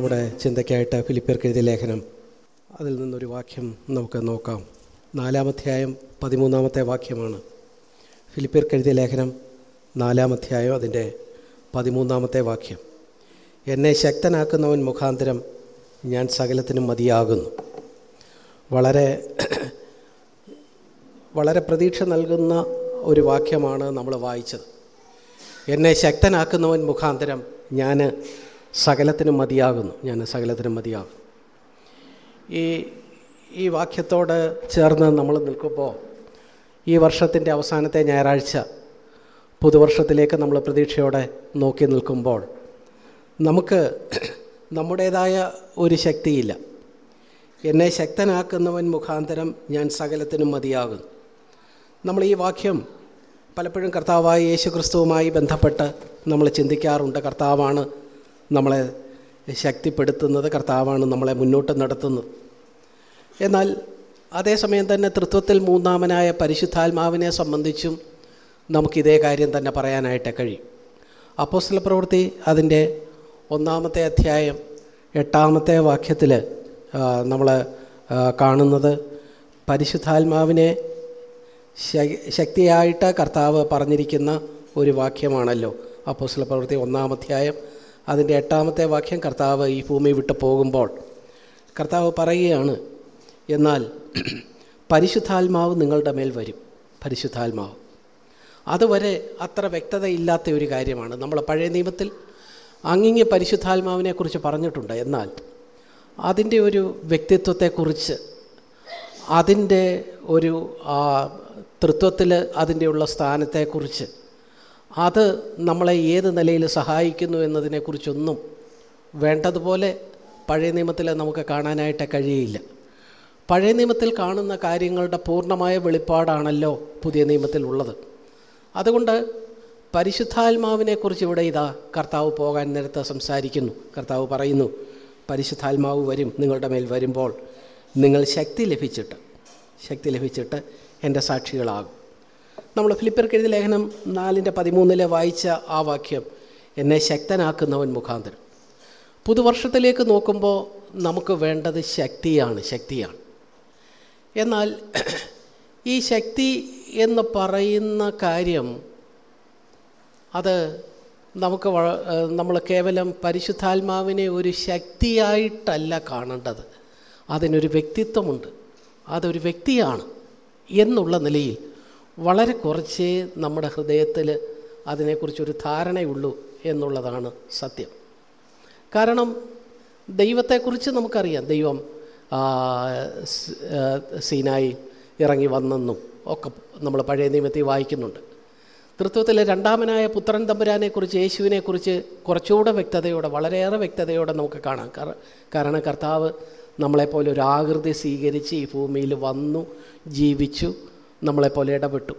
നമ്മുടെ ചിന്തയ്ക്കായിട്ട് ഫിലിപ്പിയർക്ക് എഴുതിയ ലേഖനം. അതിൽ നിന്നൊരു വാക്യം നമുക്ക് നോക്കാം. നാലാമധ്യായം പതിമൂന്നാമത്തെ വാക്യമാണ്. ഫിലിപ്പിയർക്ക് എഴുതിയ ലേഖനം നാലാമധ്യായം അതിന്റെ പതിമൂന്നാമത്തെ വാക്യം. എന്നെ ശക്തനാക്കുന്നവൻ മുഖാന്തരം ഞാൻ സകലത്തിനും മതിയാകുന്നു. വളരെ വളരെ പ്രതീക്ഷ നൽകുന്ന ഒരു വാക്യമാണ് നമ്മൾ വായിച്ചത്. എന്നെ ശക്തനാക്കുന്നവൻ മുഖാന്തരം ഞാൻ സകലത്തിനും മതിയാകുന്നു. ഞാൻ സകലത്തിനും മതിയാകും ഈ ഈ വാക്യത്തോട് ചേർന്ന് നമ്മൾ നിൽക്കുമ്പോൾ ഈ വർഷത്തിന്റെ അവസാനത്തെ ഞായറാഴ്ച പുതുവർഷത്തിലേക്ക് നമ്മൾ പ്രതീക്ഷയോടെ നോക്കി നിൽക്കുമ്പോൾ നമുക്ക് നമ്മുടേതായ ഒരു ശക്തിയില്ല. എന്നെ ശക്തനാക്കുന്നവൻ മുഖാന്തരം ഞാൻ സകലത്തിനും മതിയാകുന്നു. നമ്മൾ ഈ വാക്യം പലപ്പോഴും കർത്താവായ യേശു ക്രിസ്തുവുമായി ബന്ധപ്പെട്ട് നമ്മൾ ചിന്തിക്കാറുണ്ട്. കർത്താവാണ് നമ്മളെ ശക്തിപ്പെടുത്തുന്നത് കർത്താവാണ് നമ്മളെ മുന്നോട്ട് നടത്തുന്നത്. എന്നാൽ അതേസമയം തന്നെ തൃത്വത്തിൽ മൂന്നാമനായ പരിശുദ്ധാത്മാവിനെ സംബന്ധിച്ചും നമുക്കിതേ കാര്യം തന്നെ പറയാനായിട്ട് കഴിയും. അപ്പോസ്തല പ്രവൃത്തി അതിന്റെ ഒന്നാമത്തെ അധ്യായം എട്ടാമത്തെ വാക്യത്തിൽ നമ്മൾ കാണുന്നത് പരിശുദ്ധാത്മാവിനെ ശക്തിയായിട്ട് കർത്താവ് പറഞ്ഞിരിക്കുന്ന ഒരു വാക്യമാണല്ലോ അപ്പോസ്തല പ്രവൃത്തി ഒന്നാമധ്യായം അതിന്റെ എട്ടാമത്തെ വാക്യം കർത്താവ് ഈ ഭൂമി വിട്ട് പോകുമ്പോൾ കർത്താവ് പറയുകയാണ് എന്നാൽ പരിശുദ്ധാത്മാവ് നിങ്ങളുടെ മേൽ വരും. പരിശുദ്ധാത്മാവ്. അതുവരെ അത്ര വ്യക്തതയില്ലാത്ത ഒരു കാര്യമാണ്. നമ്മൾ പഴയ നിയമത്തിൽ അങ്ങിങ്ങ് പരിശുദ്ധാത്മാവിനെക്കുറിച്ച് പറഞ്ഞിട്ടുണ്ട്. എന്നാൽ അതിന്റെ ഒരു വ്യക്തിത്വത്തെക്കുറിച്ച് അതിന്റെ ഒരു തൃത്വത്തിൽ അതിന്റെയുള്ള സ്ഥാനത്തെക്കുറിച്ച് അത് നമ്മളെ ഏത് നിലയിൽ സഹായിക്കുന്നു എന്നതിനെക്കുറിച്ചൊന്നും വേണ്ടതുപോലെ പഴയ നിയമത്തിൽ നമുക്ക് കാണാനായിട്ട് കഴിയില്ല. പഴയ നിയമത്തിൽ കാണുന്ന കാര്യങ്ങളുടെ പൂർണമായ വെളിപ്പാടാണല്ലോ പുതിയ നിയമത്തിലുള്ളത് അതുകൊണ്ട് പരിശുദ്ധാത്മാവിനെക്കുറിച്ച് ഇവിടെ ഇതാ കർത്താവ് പോകാൻ നേരത്ത് സംസാരിക്കുന്നു. കർത്താവ് പറയുന്നു പരിശുദ്ധാത്മാവ് വരും നിങ്ങളുടെ മേൽ വരുമ്പോൾ നിങ്ങൾ ശക്തി ലഭിച്ചിട്ട് ശക്തി ലഭിച്ചിട്ട് എന്റെ സാക്ഷികളാകും. നമ്മൾ ഫിലിപ്പർ എഴുതിയ ലേഖനം നാലിന്റെ പതിമൂന്നിലെ വായിച്ച ആ വാക്യം എന്നെ ശക്തനാക്കുന്നവൻ മുഖാന്തരം. പുതുവർഷത്തിലേക്ക് നോക്കുമ്പോൾ നമുക്ക് വേണ്ടത് ശക്തിയാണ് ശക്തിയാണ്. എന്നാൽ ഈ ശക്തി എന്ന് പറയുന്ന കാര്യം അത് നമുക്ക് നമ്മൾ കേവലം പരിശുദ്ധാത്മാവിനെ ഒരു ശക്തിയായിട്ടല്ല കാണേണ്ടത്. അതിനൊരു വ്യക്തിത്വമുണ്ട്. അതൊരു വ്യക്തിയാണ് എന്നുള്ള നിലയിൽ വളരെ കുറച്ചേ നമ്മുടെ ഹൃദയത്തിൽ അതിനെക്കുറിച്ചൊരു ധാരണയുള്ളൂ എന്നുള്ളതാണ് സത്യം. കാരണം ദൈവത്തെക്കുറിച്ച് നമുക്കറിയാം. ദൈവം സീനായി ഇറങ്ങി വന്നെന്നും ഒക്കെ നമ്മൾ പഴയ നിയമത്തിൽ വായിക്കുന്നുണ്ട്. തൃത്വത്തിലെ രണ്ടാമനായ പുത്രൻ തമ്പുരാനെക്കുറിച്ച് യേശുവിനെക്കുറിച്ച് കുറച്ചുകൂടെ വ്യക്തതയോടെ വളരെയേറെ വ്യക്തതയോടെ നമുക്ക് കാണാം. കാരണം കർത്താവ് നമ്മളെപ്പോലെ ഒരു ആകൃതി സ്വീകരിച്ച് ഈ ഭൂമിയിൽ വന്നു ജീവിച്ചു നമ്മളെപ്പോലെ ഇടപെട്ടു.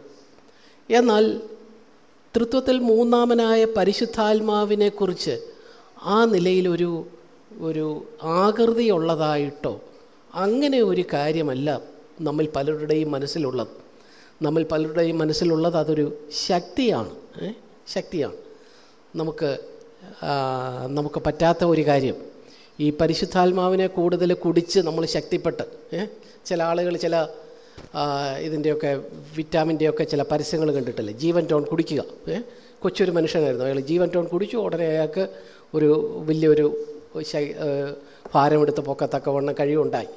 എന്നാൽ തൃത്വത്തിൽ മൂന്നാമനായ പരിശുദ്ധാത്മാവിനെക്കുറിച്ച് ആ നിലയിലൊരു ഒരു ആകൃതിയുള്ളതായിട്ടോ അങ്ങനെ ഒരു കാര്യമല്ല നമ്മൾ പലരുടെയും മനസ്സിലുള്ളത്. നമ്മൾ പലരുടെയും മനസ്സിലുള്ളത് അതൊരു ശക്തിയാണ് ശക്തിയാണ്. നമുക്ക് നമുക്ക് പറ്റാത്ത ഒരു കാര്യം. ഈ പരിശുദ്ധാത്മാവിനെ കൂടുതൽ കുടിച്ച് നമ്മൾ ശക്തിപ്പെട്ട് ചില ആളുകൾ ചില ഇതിന്റെയൊക്കെ വിറ്റാമിന്റെയൊക്കെ ചില പരസ്യങ്ങൾ കണ്ടിട്ടില്ലേ? ജീവൻ ടോൺ കുടിക്കുക. കൊച്ചൊരു മനുഷ്യനായിരുന്നു. അയാൾ ജീവൻ ടോൺ കുടിച്ചു. ഉടനെ അയാൾക്ക് ഒരു വലിയൊരു ശൈ ഭാരമെടുത്ത് പൊക്കത്തക്കവണ്ണം കഴിവുണ്ടായി.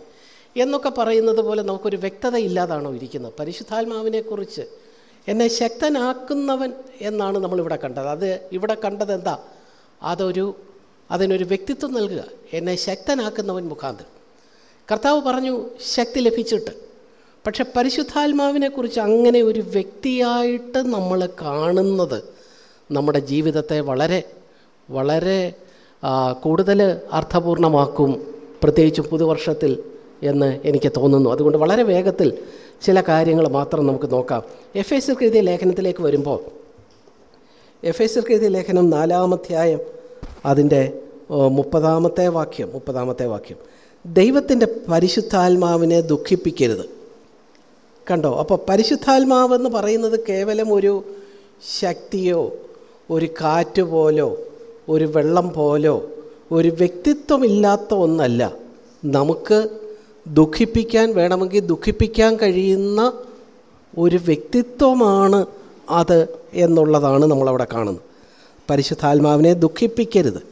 എന്നൊക്കെ പറയുന്നത് പോലെ നമുക്കൊരു വ്യക്തത ഇല്ലാതാണോ ഇരിക്കുന്നത്? പരിശുദ്ധാത്മാവിനെക്കുറിച്ച് എന്നെ ശക്തനാക്കുന്നവൻ എന്നാണ് നമ്മളിവിടെ കണ്ടത്. അത് ഇവിടെ കണ്ടത് എന്താ? അതൊരു അതിനൊരു വ്യക്തിത്വം നൽകുക. എന്നെ ശക്തനാക്കുന്നവൻ മുഖാന്തരം. കർത്താവ് പറഞ്ഞു ശക്തി ലഭിച്ചിട്ട്. പക്ഷെ പരിശുദ്ധാത്മാവിനെക്കുറിച്ച് അങ്ങനെ ഒരു വ്യക്തിയായിട്ട് നമ്മൾ കാണുന്നത് നമ്മുടെ ജീവിതത്തെ വളരെ വളരെ കൂടുതൽ അർത്ഥപൂർണമാക്കും പ്രത്യേകിച്ചും പുതുവർഷത്തിൽ എന്ന് എനിക്ക് തോന്നുന്നു. അതുകൊണ്ട് വളരെ വേഗത്തിൽ ചില കാര്യങ്ങൾ മാത്രം നമുക്ക് നോക്കാം. എഫ് എസ് എഴുതിയ ലേഖനത്തിലേക്ക് വരുമ്പോൾ എഫ് എസ് എഴുതിയ ലേഖനം നാലാമധ്യായം അതിന്റെ മുപ്പതാമത്തെ വാക്യം മുപ്പതാമത്തെ വാക്യം. ദൈവത്തിന്റെ പരിശുദ്ധാത്മാവിനെ ദുഃഖിപ്പിക്കരുത്. കണ്ടോ? അപ്പോൾ പരിശുദ്ധാത്മാവെന്ന് പറയുന്നത് കേവലം ഒരു ശക്തിയോ ഒരു കാറ്റ് പോലോ ഒരു വെള്ളം പോലോ ഒരു വ്യക്തിത്വമില്ലാത്ത ഒന്നല്ല. നമുക്ക് ദുഃഖിപ്പിക്കാൻ വേണമെങ്കിൽ ദുഃഖിപ്പിക്കാൻ കഴിയുന്ന ഒരു വ്യക്തിത്വമാണ് അത് എന്നുള്ളതാണ് നമ്മളവിടെ കാണുന്നത്. പരിശുദ്ധാത്മാവിനെ ദുഃഖിപ്പിക്കരുത്.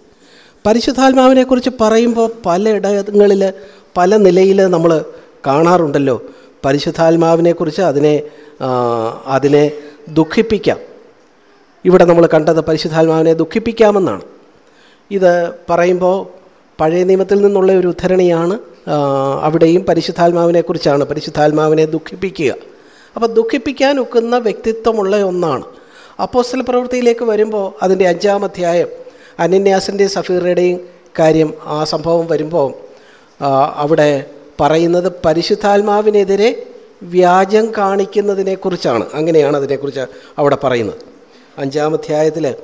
പരിശുദ്ധാത്മാവിനെക്കുറിച്ച് പറയുമ്പോൾ പലയിടങ്ങളിൽ പല നിലയിൽ നമ്മൾ കാണാറുണ്ടല്ലോ. പരിശുദ്ധാത്മാവിനെക്കുറിച്ച് അതിനെ അതിനെ ദുഃഖിപ്പിക്കാം. ഇവിടെ നമ്മൾ കണ്ടത് പരിശുദ്ധാത്മാവിനെ ദുഃഖിപ്പിക്കാമെന്നാണ്. ഇത് പറയുമ്പോൾ പഴയ നിയമത്തിൽ നിന്നുള്ള ഒരു ഉദ്ധരണിയാണ് അവിടെയും പരിശുദ്ധാത്മാവിനെക്കുറിച്ചാണ്. പരിശുദ്ധാത്മാവിനെ ദുഃഖിപ്പിക്കുക. അപ്പോൾ ദുഃഖിപ്പിക്കാൻ ഒക്കുന്ന വ്യക്തിത്വമുള്ള ഒന്നാണ്. അപ്പോസ്റ്റൽ പ്രവൃത്തിയിലേക്ക് വരുമ്പോൾ അതിന്റെ അഞ്ചാം അധ്യായം അനന്യാസിന്റെയും സഫീറുടെയും കാര്യം ആ സംഭവം വരുമ്പോൾ അവിടെ പറയുന്നത് പരിശുദ്ധാത്മാവിനെതിരെ വ്യാജം കാണിക്കുന്നതിനെക്കുറിച്ചാണ്. അങ്ങനെയാണ് അതിനെക്കുറിച്ച് അവിടെ പറയുന്നത്. അഞ്ചാം അധ്യായത്തിൽ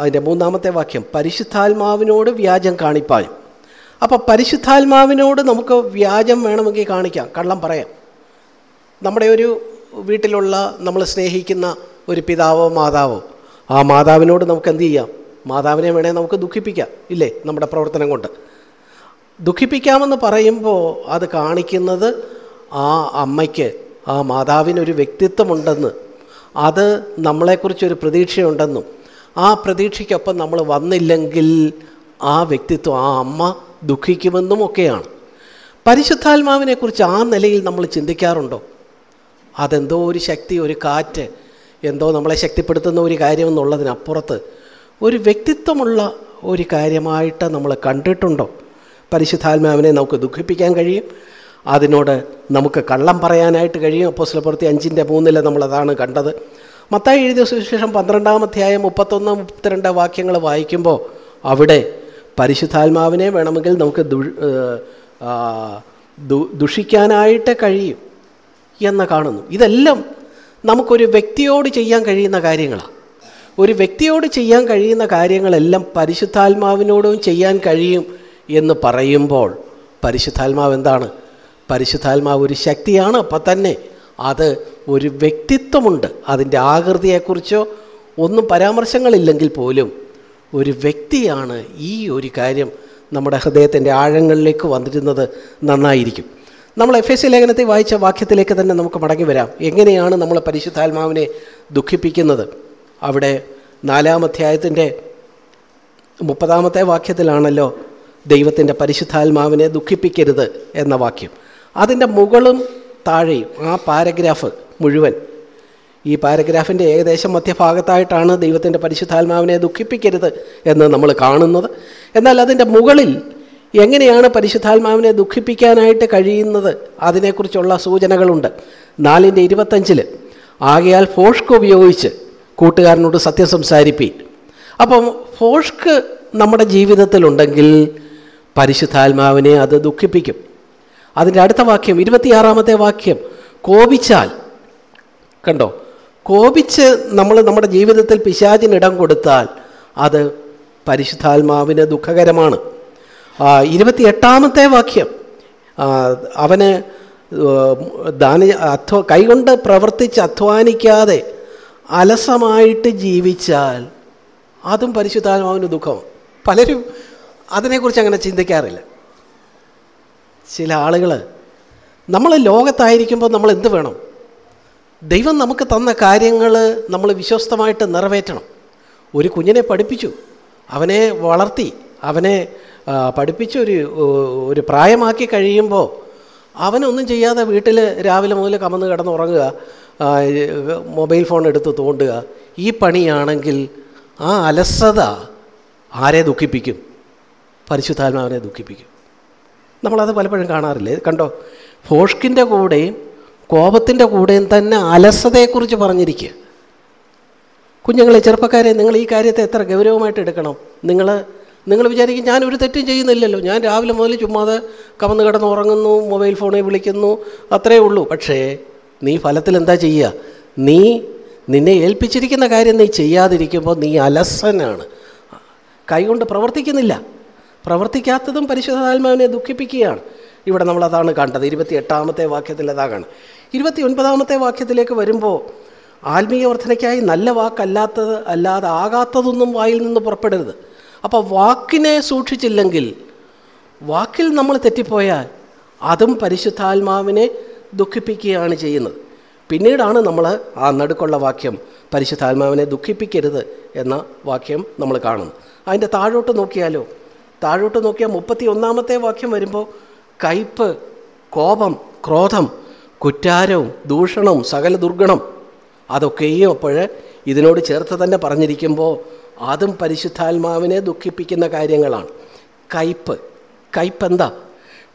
അതിന്റെ മൂന്നാമത്തെ വാക്യം പരിശുദ്ധാത്മാവിനോട് വ്യാജം കാണിപ്പാനും അപ്പോൾ പരിശുദ്ധാത്മാവിനോട് നമുക്ക് വ്യാജം വേണമെങ്കിൽ കാണിക്കാം കള്ളം പറയാം. നമ്മുടെ ഒരു വീട്ടിലുള്ള നമ്മൾ സ്നേഹിക്കുന്ന ഒരു പിതാവോ മാതാവോ ആ മാതാവിനോട് നമുക്ക് എന്ത് ചെയ്യാം? മാതാവിനെ വേണേൽ നമുക്ക് ദുഃഖിപ്പിക്കാം ഇല്ലേ? നമ്മുടെ പ്രവർത്തനം കൊണ്ട്. ദുഃഖിപ്പിക്കാമെന്ന് പറയുമ്പോൾ അത് കാണിക്കുന്നത് ആ അമ്മയ്ക്ക് ആ മാതാവിനൊരു വ്യക്തിത്വമുണ്ടെന്ന്. അത് നമ്മളെക്കുറിച്ചൊരു പ്രതീക്ഷയുണ്ടെന്നും. ആ പ്രതീക്ഷയ്ക്കൊപ്പം നമ്മൾ വന്നില്ലെങ്കിൽ ആ വ്യക്തിത്വം ആ അമ്മ ദുഃഖിക്കുമെന്നും ഒക്കെയാണ് പരിശുദ്ധാത്മാവിനെക്കുറിച്ച് ആ നിലയിൽ നമ്മൾ ചിന്തിക്കാറുണ്ടോ? അതെന്തോ ഒരു ശക്തി ഒരു കാറ്റ് എന്തോ നമ്മളെ ശക്തിപ്പെടുത്തുന്ന ഒരു കാര്യം എന്നുള്ളതിനപ്പുറത്ത് ഒരു വ്യക്തിത്വമുള്ള ഒരു കാര്യമായിട്ട് നമ്മൾ കണ്ടിട്ടുണ്ടോ? പരിശുദ്ധാത്മാവിനെ നമുക്ക് ദുഃഖിപ്പിക്കാൻ കഴിയും. അതിനോട് നമുക്ക് കള്ളം പറയാനായിട്ട് കഴിയും. അപ്പോൾ ചിലപ്പുറത്തി അഞ്ചിന്റെ മൂന്നിൽ നമ്മളതാണ് കണ്ടത്. മത്തായി എഴുതിയ സുവിശേഷം പന്ത്രണ്ടാം അധ്യായം മുപ്പത്തൊന്ന് മുപ്പത്തിരണ്ട് വാക്യങ്ങൾ വായിക്കുമ്പോൾ അവിടെ പരിശുദ്ധാത്മാവിനെ വേണമെങ്കിൽ നമുക്ക് ദുഷിക്കാനായിട്ട് കഴിയും എന്ന് കാണുന്നു. ഇതെല്ലാം നമുക്കൊരു വ്യക്തിയോട് ചെയ്യാൻ കഴിയുന്ന കാര്യങ്ങളാണ് ഒരു വ്യക്തിയോട് ചെയ്യാൻ കഴിയുന്ന കാര്യങ്ങളെല്ലാം പരിശുദ്ധാത്മാവിനോടും ചെയ്യാൻ കഴിയും. എന്ന് പറയുമ്പോൾ പരിശുദ്ധാത്മാവ് എന്താണ്? പരിശുദ്ധാത്മാവ് ഒരു ശക്തിയാണ്. അപ്പം തന്നെ അത് ഒരു വ്യക്തിത്വമുണ്ട്. അതിന്റെ ആകൃതിയെക്കുറിച്ചോ ഒന്നും പരാമർശങ്ങളില്ലെങ്കിൽ പോലും ഒരു വ്യക്തിയാണ് ഈ ഒരു കാര്യം നമ്മുടെ ഹൃദയത്തിന്റെ ആഴങ്ങളിലേക്ക് വന്നിരുന്നത് നന്നായിരിക്കും. നമ്മൾ എഫ് എസ് ലേഖനത്തെ വായിച്ച വാക്യത്തിലേക്ക് തന്നെ നമുക്ക് മടങ്ങി വരാം. എങ്ങനെയാണ് നമ്മൾ പരിശുദ്ധാത്മാവിനെ ദുഃഖിപ്പിക്കുന്നത്? അവിടെ നാലാം അധ്യായത്തിന്റെ മുപ്പതാമത്തെ വാക്യത്തിലാണല്ലോ ദൈവത്തിന്റെ പരിശുദ്ധാത്മാവിനെ ദുഃഖിപ്പിക്കരുത് എന്ന വാക്യം. അതിന്റെ മുകളും താഴെയും ആ പാരഗ്രാഫ് മുഴുവൻ. ഈ പാരഗ്രാഫിന്റെ ഏകദേശം മധ്യഭാഗത്തായിട്ടാണ് ദൈവത്തിന്റെ പരിശുദ്ധാത്മാവിനെ ദുഃഖിപ്പിക്കരുത് എന്ന് നമ്മൾ കാണുന്നത്. എന്നാൽ അതിന്റെ മുകളിൽ എങ്ങനെയാണ് പരിശുദ്ധാത്മാവിനെ ദുഃഖിപ്പിക്കാനായിട്ട് കഴിയുന്നത്? അതിനെക്കുറിച്ചുള്ള സൂചനകളുണ്ട്. നാലിന്റെ ഇരുപത്തഞ്ചിൽ ആകയാൽ ഫോഷ്ക്ക് ഉപയോഗിച്ച് കൂട്ടുകാരനോട് സത്യം സംസാരിപ്പി അപ്പം ഫോഷ്ക്ക് നമ്മുടെ ജീവിതത്തിലുണ്ടെങ്കിൽ പരിശുദ്ധാത്മാവിനെ അത് ദുഃഖിപ്പിക്കും. അതിന്റെ അടുത്ത വാക്യം ഇരുപത്തിയാറാമത്തെ വാക്യം കോപിച്ചാൽ. കണ്ടോ? കോപിച്ച് നമ്മൾ നമ്മുടെ ജീവിതത്തിൽ പിശാചിനിടം കൊടുത്താൽ അത് പരിശുദ്ധാത്മാവിന് ദുഃഖകരമാണ്. ഇരുപത്തിയെട്ടാമത്തെ വാക്യം അവന് ദാന അധ്വ കൈകൊണ്ട് പ്രവർത്തിച്ച് അധ്വാനിക്കാതെ അലസമായിട്ട് ജീവിച്ചാൽ അതും പരിശുദ്ധാത്മാവിന് ദുഃഖമാണ്. പലരും അതിനെക്കുറിച്ച് അങ്ങനെ ചിന്തിക്കാറില്ല. ചില ആളുകൾ നമ്മൾ ലോകത്തായിരിക്കുമ്പോൾ നമ്മൾ എന്ത് വേണം? ദൈവം നമുക്ക് തന്ന കാര്യങ്ങൾ നമ്മൾ വിശ്വസ്തമായിട്ട് നിറവേറ്റണം. ഒരു കുഞ്ഞിനെ പഠിപ്പിച്ചു അവനെ വളർത്തി അവനെ പഠിപ്പിച്ച് ഒരു ഒരു പ്രായമാക്കി കഴിയുമ്പോൾ അവനൊന്നും ചെയ്യാതെ വീട്ടിൽ രാവിലെ മുതൽ കമന്ന് കിടന്ന് ഉറങ്ങുക മൊബൈൽ ഫോൺ എടുത്ത് തോണ്ടുക ഈ പണിയാണെങ്കിൽ ആ അലസത ആരെ ദുഃഖിപ്പിക്കും? പരിശുദ്ധാത്മാവിനെ ദുഃഖിപ്പിക്കും. നമ്മളത് പലപ്പോഴും കാണാറില്ലേ? കണ്ടോ? ഫോഷ്കിന്റെ കൂടെയും കോപത്തിന്റെ കൂടെയും തന്നെ അലസതയെക്കുറിച്ച് പറഞ്ഞിരിക്കുക. കുഞ്ഞുങ്ങളെ ചെറുപ്പക്കാരെ നിങ്ങൾ ഈ കാര്യത്തെ എത്ര ഗൗരവമായിട്ട് എടുക്കണം? നിങ്ങൾ നിങ്ങൾ വിചാരിക്കും ഞാൻ ഒരു തെറ്റും ചെയ്യുന്നില്ലല്ലോ. ഞാൻ രാവിലെ മുതൽ ചുമ്മാതെ കമന്ന് കിടന്ന് ഉറങ്ങുന്നു മൊബൈൽ ഫോണിൽ വിളിക്കുന്നു അത്രേ ഉള്ളൂ. പക്ഷേ നീ ഫലത്തിൽ എന്താ ചെയ്യുക? നീ നിന്നെ ഏൽപ്പിച്ചിരിക്കുന്ന കാര്യം നീ ചെയ്യാതിരിക്കുമ്പോൾ നീ അലസനാണ്. കൈകൊണ്ട് പ്രവർത്തിക്കുന്നില്ല. പ്രവർത്തിക്കാത്തതും പരിശുദ്ധാത്മാവിനെ ദുഃഖിപ്പിക്കുകയാണ്. ഇവിടെ നമ്മൾ അതാണ് കണ്ടത്. ഇരുപത്തി എട്ടാമത്തെ വാക്യത്തിൽ അതാകാണ് ഇരുപത്തി ഒൻപതാമത്തെ വാക്യത്തിലേക്ക് വരുമ്പോൾ ആത്മീയ വർധനയ്ക്കായി നല്ല വാക്കല്ലാത്തത് അല്ലാതെ ആകാത്തതൊന്നും വായിൽ നിന്ന് പുറപ്പെടരുത്. അപ്പോൾ വാക്കിനെ സൂക്ഷിച്ചില്ലെങ്കിൽ വാക്കിൽ നമ്മൾ തെറ്റിപ്പോയാൽ അതും പരിശുദ്ധാത്മാവിനെ ദുഃഖിപ്പിക്കുകയാണ് ചെയ്യുന്നത്. പിന്നീടാണ് നമ്മൾ ആ നടുക്കുള്ള വാക്യം പരിശുദ്ധാത്മാവിനെ ദുഃഖിപ്പിക്കരുത് എന്ന വാക്യം നമ്മൾ കാണുന്നു അതിന്റെ താഴോട്ട് നോക്കിയാലോ? താഴോട്ട് നോക്കിയാൽ മുപ്പത്തി ഒന്നാമത്തെ വാക്യം വരുമ്പോൾ കയ്പ് കോപം ക്രോധം കുറ്റാരവും ദൂഷണവും സകല ദുർഗണം അതൊക്കെയും അപ്പോൾ ഇതിനോട് ചേർത്ത് തന്നെ പറഞ്ഞിരിക്കുമ്പോൾ അതും പരിശുദ്ധാത്മാവിനെ ദുഃഖിപ്പിക്കുന്ന കാര്യങ്ങളാണ്. കയ്പ്. കയ്പ് എന്താ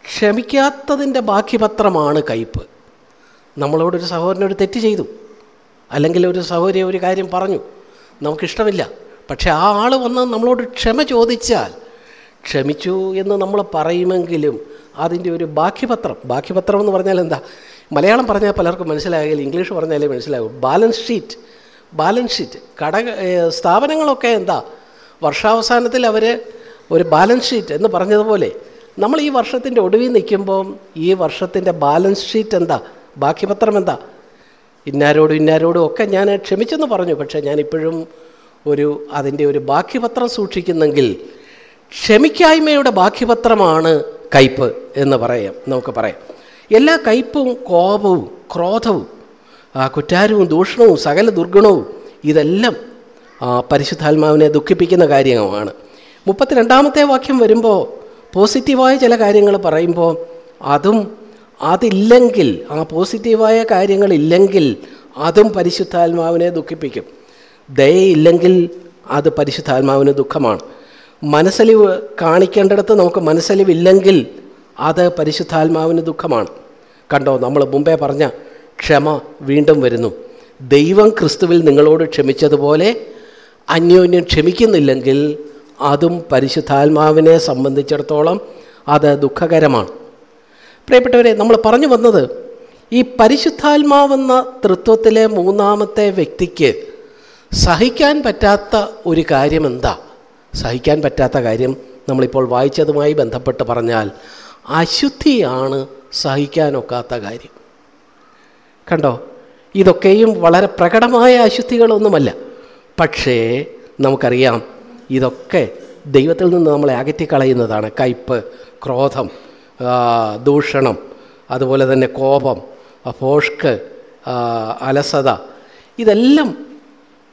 ക്ഷമിക്കാത്തതിന്റെ ബാക്കിപത്രമാണ് കയ്പ്. നമ്മളോടൊരു സഹോദരനൊരു തെറ്റ് ചെയ്തു. അല്ലെങ്കിൽ ഒരു സഹോദരി ഒരു കാര്യം പറഞ്ഞു. നമുക്കിഷ്ടമില്ല. പക്ഷേ ആ ആൾ വന്ന് നമ്മളോട് ക്ഷമ ചോദിച്ചാൽ ക്ഷമിച്ചു എന്ന് നമ്മൾ പറയുമെങ്കിലും അതിന്റെ ഒരു ബാക്കിപത്രം ബാക്കിപത്രം എന്ന് പറഞ്ഞാൽ എന്താ? മലയാളം പറഞ്ഞാൽ പലർക്കും മനസ്സിലാകില്ല ഇംഗ്ലീഷ് പറഞ്ഞാലേ മനസ്സിലാകും. ബാലൻസ് ഷീറ്റ് ബാലൻസ് ഷീറ്റ് കട സ്ഥാപനങ്ങളൊക്കെ എന്താ? വർഷാവസാനത്തിൽ അവർ ഒരു ബാലൻസ് ഷീറ്റ് എന്ന് പറഞ്ഞതുപോലെ നമ്മൾ ഈ വർഷത്തിന്റെ ഒടുവിൽ നിൽക്കുമ്പോൾ ഈ വർഷത്തിന്റെ ബാലൻസ് ഷീറ്റ് എന്താ? ബാക്കിപത്രം എന്താ? ഇന്നാരോടും ഇന്നാരോടും ഒക്കെ ഞാൻ ക്ഷമിച്ചെന്ന് പറഞ്ഞു. പക്ഷേ ഞാനിപ്പോഴും ഒരു അതിന്റെ ഒരു ബാക്കിപത്രം സൂക്ഷിക്കുന്നെങ്കിൽ ക്ഷമിക്കായ്മയുടെ ബാക്കിപത്രമാണ് കയ്പ് എന്ന് പറയാം. നമുക്ക് പറയാം. എല്ലാ കയ്പും കോപവും ക്രോധവും കുറ്റാരവും ദൂഷണവും സകല ദുർഗുണവും ഇതെല്ലാം പരിശുദ്ധാത്മാവിനെ ദുഃഖിപ്പിക്കുന്ന കാര്യമാണ്. മുപ്പത്തിരണ്ടാമത്തെ വാക്യം വരുമ്പോൾ പോസിറ്റീവായ ചില കാര്യങ്ങൾ പറയുമ്പോൾ അതും അതില്ലെങ്കിൽ ആ പോസിറ്റീവായ കാര്യങ്ങളില്ലെങ്കിൽ അതും പരിശുദ്ധാത്മാവിനെ ദുഃഖിപ്പിക്കും. ദയയില്ലെങ്കിൽ അത് പരിശുദ്ധാത്മാവിന് ദുഃഖമാണ്. മനസ്സലിവ് കാണിക്കേണ്ടിടത്ത് നമുക്ക് മനസ്സലിവില്ലെങ്കിൽ അത് പരിശുദ്ധാത്മാവിന് ദുഃഖമാണ്. കണ്ടോ നമ്മൾ മുമ്പേ പറഞ്ഞ ക്ഷമ വീണ്ടും വരുന്നു. ദൈവം ക്രിസ്തുവിൽ നിങ്ങളോട് ക്ഷമിച്ചതുപോലെ അന്യോന്യം ക്ഷമിക്കുന്നില്ലെങ്കിൽ അതും പരിശുദ്ധാത്മാവിനെ സംബന്ധിച്ചിടത്തോളം അത് ദുഃഖകരമാണ്. പ്രിയപ്പെട്ടവരെ നമ്മൾ പറഞ്ഞു വന്നത് ഈ പരിശുദ്ധാത്മാവെന്ന തൃത്വത്തിലെ മൂന്നാമത്തെ വ്യക്തിക്ക് സഹിക്കാൻ പറ്റാത്ത ഒരു കാര്യം എന്താ സഹിക്കാൻ പറ്റാത്ത കാര്യം നമ്മളിപ്പോൾ വായിച്ചതുമായി ബന്ധപ്പെട്ട് പറഞ്ഞാൽ അശുദ്ധിയാണ് സഹിക്കാനൊക്കാത്ത കാര്യം. കണ്ടോ? ഇതൊക്കെയും വളരെ പ്രകടമായ അശുദ്ധികളൊന്നുമല്ല. പക്ഷേ നമുക്കറിയാം ഇതൊക്കെ ദൈവത്തിൽ നിന്ന് നമ്മളെ അകറ്റിക്കളയുന്നതാണ്. കയ്പ് ക്രോധം ദൂഷണം അതുപോലെ തന്നെ കോപം ഫോഷ്ക്ക് അലസത. ഇതെല്ലാം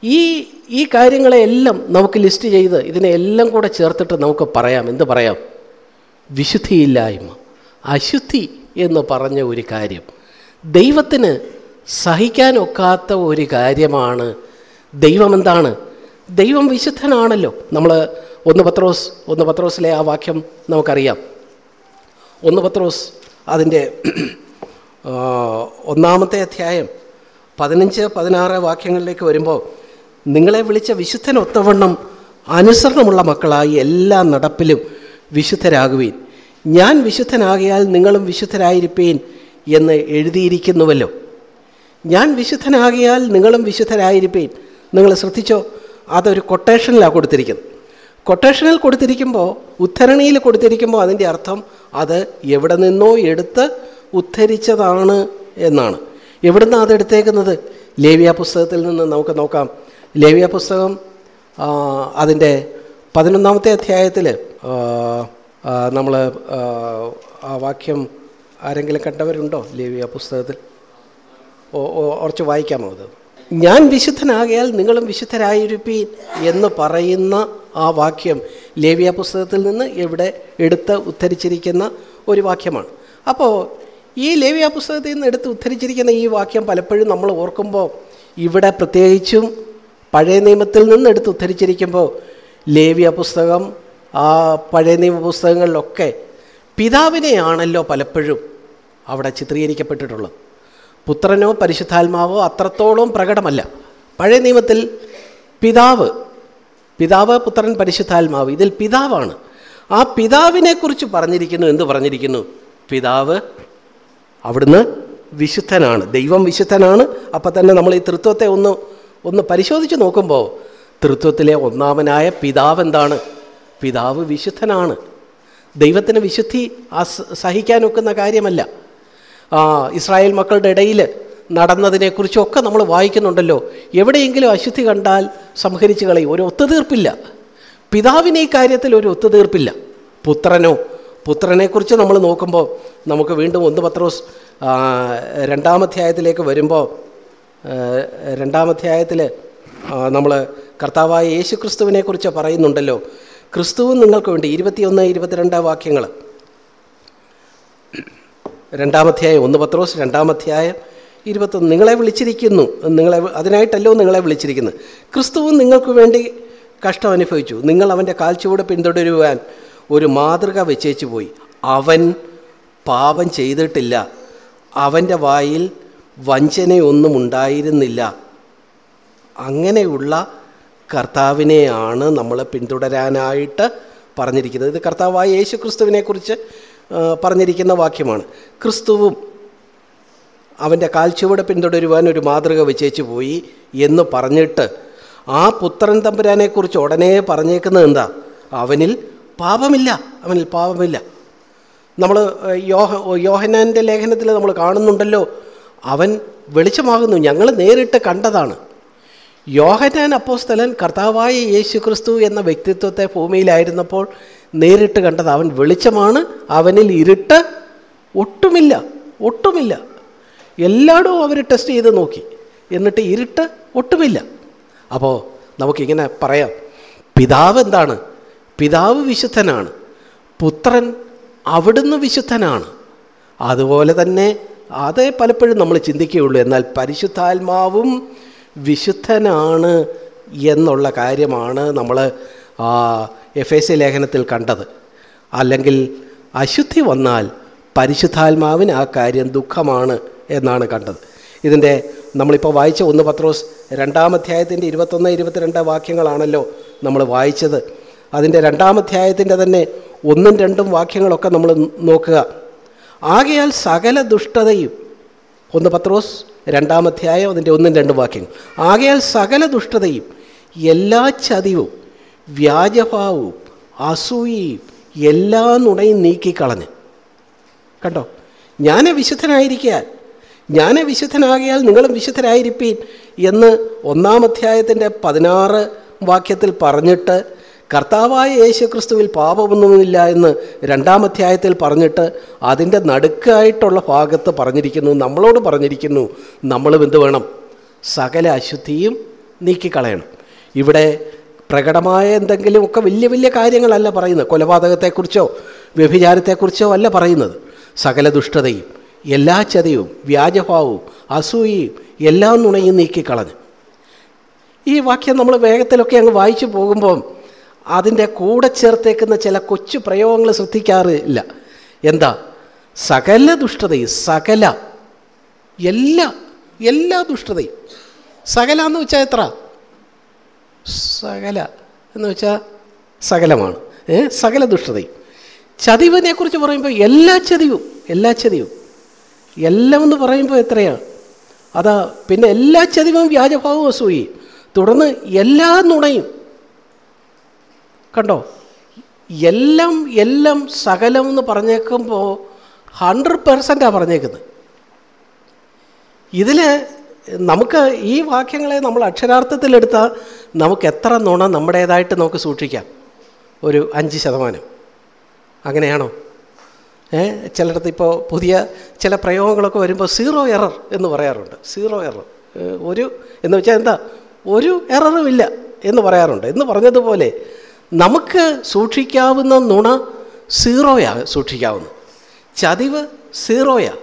ഈ ഈ കാര്യങ്ങളെയെല്ലാം നമുക്ക് ലിസ്റ്റ് ചെയ്ത് ഇതിനെ എല്ലാം കൂടെ ചേർത്തിട്ട് നമുക്ക് പറയാം. എന്ത് പറയാം? വിശുദ്ധിയില്ലായ്മ. അശുദ്ധി എന്ന് പറഞ്ഞ ഒരു കാര്യം. ദൈവത്തിന് സഹിക്കാനൊക്കാത്ത ഒരു കാര്യമാണ് ദൈവം എന്താണ്? ദൈവം വിശുദ്ധനാണല്ലോ. നമ്മൾ ഒന്ന് പത്രോസ് ഒന്ന് പത്രോസിലെ ആ വാക്യം നമുക്കറിയാം. ഒന്ന് പത്രോസ് അതിന്റെ ഒന്നാമത്തെ അധ്യായം പതിനഞ്ച് പതിനാറ് വാക്യങ്ങളിലേക്ക് വരുമ്പോൾ നിങ്ങളെ വിളിച്ച വിശുദ്ധനൊത്തവണ്ണം അനുസരണമുള്ള മക്കളായി എല്ലാ നടപ്പിലും വിശുദ്ധരാകുവീൻ. ഞാൻ വിശുദ്ധനാകിയാൽ നിങ്ങളും വിശുദ്ധരായിരിപ്പീൻ എന്ന് എഴുതിയിരിക്കുന്നുവല്ലോ. ഞാൻ വിശുദ്ധനാകിയാൽ നിങ്ങളും വിശുദ്ധരായിരിപ്പീൻ. നിങ്ങൾ ശ്രദ്ധിച്ചോ? അതൊരു കൊട്ടേഷനിലാണ് കൊടുത്തിരിക്കുന്നത്. കൊട്ടേഷനിൽ കൊടുത്തിരിക്കുമ്പോൾ ഉദ്ധരണിയിൽ കൊടുത്തിരിക്കുമ്പോൾ അതിന്റെ അർത്ഥം അത് എവിടെ നിന്നോ എടുത്ത് ഉദ്ധരിച്ചതാണ് എന്നാണ്. എവിടുന്നാണ് അത് എടുത്തേക്കുന്നത്? ലേവ്യ പുസ്തകത്തിൽ നിന്ന് നമുക്ക് നോക്കാം. ലേവ്യ പുസ്തകം അതിന്റെ പതിനൊന്നാമത്തെ അധ്യായത്തിൽ നമ്മൾ ആ വാക്യം ആരെങ്കിലും കണ്ടവരുണ്ടോ ലേവ്യ പുസ്തകത്തിൽ? കുറച്ച് വായിക്കാമോ അത്? ഞാൻ വിശുദ്ധനാകിയാൽ നിങ്ങളും വിശുദ്ധരായിരിപ്പീൻ എന്ന് പറയുന്ന ആ വാക്യം ലേവ്യ പുസ്തകത്തിൽ നിന്ന് ഇവിടെ എടുത്ത് ഉദ്ധരിച്ചിരിക്കുന്ന ഒരു വാക്യമാണ്. അപ്പോൾ ഈ ലേവ്യ പുസ്തകത്തിൽ നിന്ന് എടുത്ത് ഉദ്ധരിച്ചിരിക്കുന്ന ഈ വാക്യം പലപ്പോഴും നമ്മൾ ഓർക്കുമ്പോൾ ഇവിടെ പ്രത്യേകിച്ചും പഴയ നിയമത്തിൽ നിന്ന് എടുത്ത് ഉദ്ധരിച്ചിരിക്കുമ്പോൾ ലേവ്യ പുസ്തകം ആ പഴയ നിയമ പുസ്തകങ്ങളിലൊക്കെ പിതാവിനെയാണല്ലോ പലപ്പോഴും അവിടെ ചിത്രീകരിക്കപ്പെട്ടിട്ടുള്ളത്. പുത്രനോ പരിശുദ്ധാത്മാവോ അത്രത്തോളം പ്രകടമല്ല. പഴയ നിയമത്തിൽ പിതാവ് പിതാവ് പുത്രൻ പരിശുദ്ധാത്മാവ് ഇതിൽ പിതാവാണ്. ആ പിതാവിനെക്കുറിച്ച് പറഞ്ഞിരിക്കുന്നു എന്ത് പറഞ്ഞിരിക്കുന്നു. പിതാവ് അവിടുന്ന് വിശുദ്ധനാണ് ദൈവം വിശുദ്ധനാണ്. അപ്പം തന്നെ നമ്മൾ ഈ തൃത്വത്തെ ഒന്ന് ഒന്ന് പരിശോധിച്ച് നോക്കുമ്പോൾ തൃത്വത്തിലെ ഒന്നാമനായ പിതാവ് എന്താണ് പിതാവ് വിശുദ്ധനാണ്. ദൈവത്തിന് വിശുദ്ധി സഹിക്കാനൊക്കുന്ന കാര്യമല്ല. ഇസ്രായേൽ മക്കളുടെ ഇടയിൽ നടന്നതിനെക്കുറിച്ചൊക്കെ നമ്മൾ വായിക്കുന്നുണ്ടല്ലോ. എവിടെയെങ്കിലും അശുദ്ധി കണ്ടാൽ സംഹരിച്ച് കളയും. ഒരു ഒത്തുതീർപ്പില്ല. പിതാവിന് ഈ കാര്യത്തിൽ ഒരു ഒത്തുതീർപ്പില്ല. പുത്രനോ പുത്രനെക്കുറിച്ച് നമ്മൾ നോക്കുമ്പോൾ നമുക്ക് വീണ്ടും ഒന്ന് പത്രോസ് രണ്ടാമധ്യായത്തിലേക്ക് വരുമ്പോൾ രണ്ടാമധ്യായത്തിൽ നമ്മൾ കർത്താവായ യേശു ക്രിസ്തുവിനെ കുറിച്ച് പറയുന്നുണ്ടല്ലോ. ക്രിസ്തുവും നിങ്ങൾക്ക് വേണ്ടി ഇരുപത്തിയൊന്ന് ഇരുപത്തിരണ്ട് വാക്യങ്ങൾ രണ്ടാമധ്യായം ഒന്ന് പത്രോസ് രണ്ടാമധ്യായം ഇരുപത്തൊന്ന്. നിങ്ങളെ വിളിച്ചിരിക്കുന്നു നിങ്ങളെ അതിനായിട്ടല്ലോ നിങ്ങളെ വിളിച്ചിരിക്കുന്നു. ക്രിസ്തുവും നിങ്ങൾക്ക് വേണ്ടി കഷ്ടം അനുഭവിച്ചു. നിങ്ങൾ അവന്റെ കാൽച്ചുവട് പിന്തുടരുവാൻ ഒരു മാതൃക വെച്ചേച്ചു പോയി അവൻ പാപം ചെയ്തിട്ടില്ല. അവന്റെ വായിൽ വഞ്ചനയൊന്നും ഉണ്ടായിരുന്നില്ല അങ്ങനെയുള്ള കർത്താവിനെയാണ് നമ്മൾ പിന്തുടരാനായിട്ട് പറഞ്ഞിരിക്കുന്നത്. ഇത് കർത്താവായ യേശു ക്രിസ്തുവിനെക്കുറിച്ച് പറഞ്ഞിരിക്കുന്ന വാക്യമാണ്. ക്രിസ്തുവും അവന്റെ കാൽച്ചുവട് പിന്തുടരുവാൻ ഒരു മാതൃക വെച്ചേച്ചു പോയി എന്ന് പറഞ്ഞിട്ട് ആ പുത്രൻ തമ്പുരാനെക്കുറിച്ച് ഉടനെ പറഞ്ഞേക്കുന്നത് എന്താ? അവനിൽ പാപമില്ല. അവനിൽ പാപമില്ല. നമ്മൾ യോഹ യോഹനാന്റെ ലേഖനത്തിൽ നമ്മൾ കാണുന്നുണ്ടല്ലോ. അവൻ വെളിച്ചമാകുന്നു. ഞങ്ങൾ നേരിട്ട് കണ്ടതാണ്. യോഹനാൻ അപ്പോസ്തലൻ കർത്താവായ യേശു ക്രിസ്തു എന്ന വ്യക്തിത്വത്തെ ഭൂമിയിലായിരുന്നപ്പോൾ നേരിട്ട് കണ്ടത് അവൻ വെളിച്ചമാണ് അവനിൽ ഇരുട്ട് ഒട്ടുമില്ല ഒട്ടുമില്ല. എല്ലായിടവും അവർ ടെസ്റ്റ് ചെയ്ത് നോക്കി. എന്നിട്ട് ഇരുട്ട് ഒട്ടുമില്ല. അപ്പോൾ നമുക്കിങ്ങനെ പറയാം. പിതാവ് എന്താണ്? പിതാവ് വിശുദ്ധനാണ്. പുത്രൻ അവിടുന്ന് വിശുദ്ധനാണ്. അതുപോലെ തന്നെ അതേ പലപ്പോഴും നമ്മൾ ചിന്തിക്കുകയുള്ളൂ എന്നാൽ പരിശുദ്ധാത്മാവും വിശുദ്ധനാണ് എന്നുള്ള കാര്യമാണ് നമ്മൾ എഫ് എസ് ലേഖനത്തിൽ കണ്ടത്. അല്ലെങ്കിൽ അശുദ്ധി വന്നാൽ പരിശുദ്ധാത്മാവിന് ആ കാര്യം ദുഃഖമാണ് എന്നാണ് കണ്ടത്. ഇതിന്റെ നമ്മളിപ്പോൾ വായിച്ച ഒന്ന് പത്രോസ് രണ്ടാമധ്യായത്തിന്റെ ഇരുപത്തൊന്ന് ഇരുപത്തിരണ്ട് വാക്യങ്ങളാണല്ലോ നമ്മൾ വായിച്ചത്. അതിന്റെ രണ്ടാമധ്യായത്തിന്റെ തന്നെ ഒന്നും രണ്ടും വാക്യങ്ങളൊക്കെ നമ്മൾ നോക്കുക. ആകയാൽ സകല ദുഷ്ടതയും. ഒന്ന് പത്രോസ് രണ്ടാമധ്യായം അതിന്റെ ഒന്നും രണ്ടും വാക്യങ്ങൾ. ആകയാൽ സകല ദുഷ്ടതയും എല്ലാ ചതിവും വ്യാജഭാവവും അസൂയയും എല്ലാ നുണയും നീക്കിക്കളഞ്ഞ്. കണ്ടോ? ഞാൻ വിശുദ്ധനായിരിക്കാൻ ഞാൻ വിശുദ്ധനാകിയാൽ നിങ്ങളും വിശുദ്ധരായിരിപ്പീൻ എന്ന് ഒന്നാം അധ്യായത്തിന്റെ പതിനാറ് വാക്യത്തിൽ പറഞ്ഞിട്ട് കർത്താവായ യേശുക്രിസ്തുവിൽ പാപമൊന്നുമില്ല എന്ന് രണ്ടാം അധ്യായത്തിൽ പറഞ്ഞിട്ട് അതിന്റെ നടുക്കായിട്ടുള്ള ഭാഗത്ത് പറഞ്ഞിരിക്കുന്നു നമ്മളോട് പറഞ്ഞിരിക്കുന്നു നമ്മളും എന്ത് വേണം? സകല അശുദ്ധിയും നീക്കിക്കളയണം. ഇവിടെ പ്രകടമായ എന്തെങ്കിലുമൊക്കെ വലിയ വലിയ കാര്യങ്ങളല്ല പറയുന്നത്. കൊലപാതകത്തെക്കുറിച്ചോ വ്യഭിചാരത്തെക്കുറിച്ചോ അല്ല പറയുന്നത്. സകല ദുഷ്ടതയും എല്ലാ ചതയും വ്യാജഭാവവും അസൂയയും എല്ലാ നുണയും നീക്കിക്കളഞ്ഞ്. ഈ വാക്യം നമ്മൾ വേഗത്തിലൊക്കെ അങ്ങ് വായിച്ചു പോകുമ്പം അതിന്റെ കൂടെ ചേർത്തേക്കുന്ന ചില കൊച്ചു പ്രയോഗങ്ങൾ ശ്രദ്ധിക്കാറില്ല എന്താ? സകല ദുഷ്ടതയും സകല എല്ലാ എല്ലാ ദുഷ്ടതയും. സകല എന്ന് വെച്ചാൽ എത്ര? സകല എന്ന് വെച്ചാൽ സകലമാണ്. ഏ? സകല ദുഷ്ടതയും. ചതിവിനെ കുറിച്ച് പറയുമ്പോൾ എല്ലാ ചതിവും എല്ലാ ചതിവും. എല്ലാം എന്ന് പറയുമ്പോൾ എത്രയാണ്? അതാ പിന്നെ എല്ലാ ചതിവും വ്യാജഭാവവും അസൂയി തുടർന്ന് എല്ലാ നുണയും കണ്ടോ? എല്ലാം എല്ലാം സകലം എന്ന് പറഞ്ഞേക്കുമ്പോൾ ഹൺഡ്രഡ് പെർസെന്റാണ് പറഞ്ഞേക്കുന്നത് ഇതിൽ നമുക്ക് ഈ വാക്യങ്ങളെ നമ്മൾ അക്ഷരാർത്ഥത്തിലെടുത്താൽ നമുക്ക് എത്ര നുണ നമ്മുടേതായിട്ട് നമുക്ക് സൂക്ഷിക്കാം. ഒരു അഞ്ച് ശതമാനം. അങ്ങനെയാണോ? ഏ ചിലയിടത്ത് ഇപ്പോൾ പുതിയ ചില പ്രയോഗങ്ങളൊക്കെ വരുമ്പോൾ സീറോ എറർ എന്ന് പറയാറുണ്ട്. സീറോ എറർ ഒരു എന്ന് വെച്ചാൽ എന്താ? ഒരു എററും ഇല്ല എന്ന് പറയാറുണ്ട്. എന്ന് പറഞ്ഞതുപോലെ നമുക്ക് സൂക്ഷിക്കാവുന്ന നുണ സീറോയാ സൂക്ഷിക്കാവുന്നത്. ചതിവ് സീറോയാ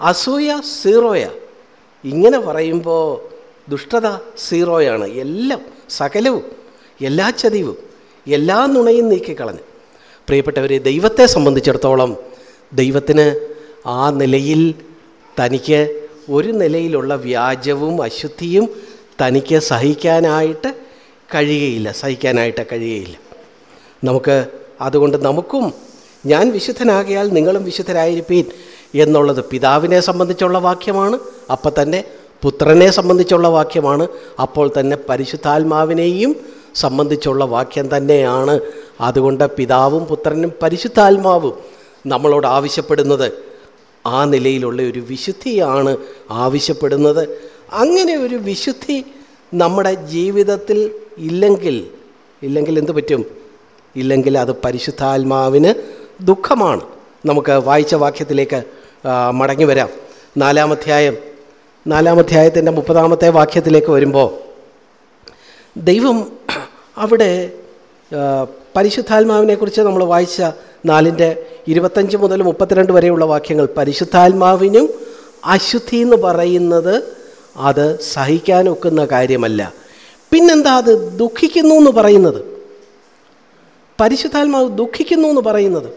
അസൂയ സീറോയാ. ഇങ്ങനെ പറയുമ്പോൾ ദുഷ്ടത സീറോയാണ്. എല്ലാം സകലവും എല്ലാ ചതിവും എല്ലാ നുണയും നീക്കിക്കളഞ്ഞ്. പ്രിയപ്പെട്ടവരെ ദൈവത്തെ സംബന്ധിച്ചിടത്തോളം ദൈവത്തിന് ആ നിലയിൽ തനിക്ക് ഒരു നിലയിലുള്ള വ്യാജവും അശുദ്ധിയും തനിക്ക് സഹിക്കാനായിട്ട് കഴിയുകയില്ല സഹിക്കാനായിട്ട് കഴിയുകയില്ല. നമുക്ക് അതുകൊണ്ട് നമുക്കും ഞാൻ വിശുദ്ധനാകിയാൽ നിങ്ങളും വിശുദ്ധരായിരിപ്പീൻ എന്നുള്ളത് പിതാവിനെ സംബന്ധിച്ചുള്ള വാക്യമാണ് അപ്പം തന്നെ പുത്രനെ സംബന്ധിച്ചുള്ള വാക്യമാണ് അപ്പോൾ തന്നെ പരിശുദ്ധാത്മാവിനെയും സംബന്ധിച്ചുള്ള വാക്യം തന്നെയാണ്. അതുകൊണ്ട് പിതാവും പുത്രനും പരിശുദ്ധാത്മാവും നമ്മളോട് ആവശ്യപ്പെടുന്നത് ആ നിലയിലുള്ള ഒരു വിശുദ്ധിയാണ് ആവശ്യപ്പെടുന്നത്. അങ്ങനെ ഒരു വിശുദ്ധി നമ്മുടെ ജീവിതത്തിൽ ഇല്ലെങ്കിൽ ഇല്ലെങ്കിൽ എന്ത് പറ്റും? ഇല്ലെങ്കിൽ അത് പരിശുദ്ധാത്മാവിന് ദുഃഖമാണ്. നമുക്ക് വായിച്ച വാക്യത്തിലേക്ക് മടങ്ങി വരാം. നാലാമധ്യായം നാലാമധ്യായത്തിന്റെ മുപ്പതാമത്തെ വാക്യത്തിലേക്ക് വരുമ്പോൾ ദൈവം അവിടെ പരിശുദ്ധാത്മാവിനെക്കുറിച്ച് നമ്മൾ വായിച്ച നാലിന്റെ ഇരുപത്തഞ്ച് മുതൽ മുപ്പത്തിരണ്ട് വരെയുള്ള വാക്യങ്ങൾ പരിശുദ്ധാത്മാവിനും അശുദ്ധി എന്ന് പറയുന്നത് അത് സഹിക്കാനൊക്കുന്ന കാര്യമല്ല. പിന്നെന്താ അത് ദുഃഖിക്കുന്നു എന്ന് പറയുന്നത്? പരിശുദ്ധാത്മാവ് ദുഃഖിക്കുന്നു എന്ന് പറയുന്നത്?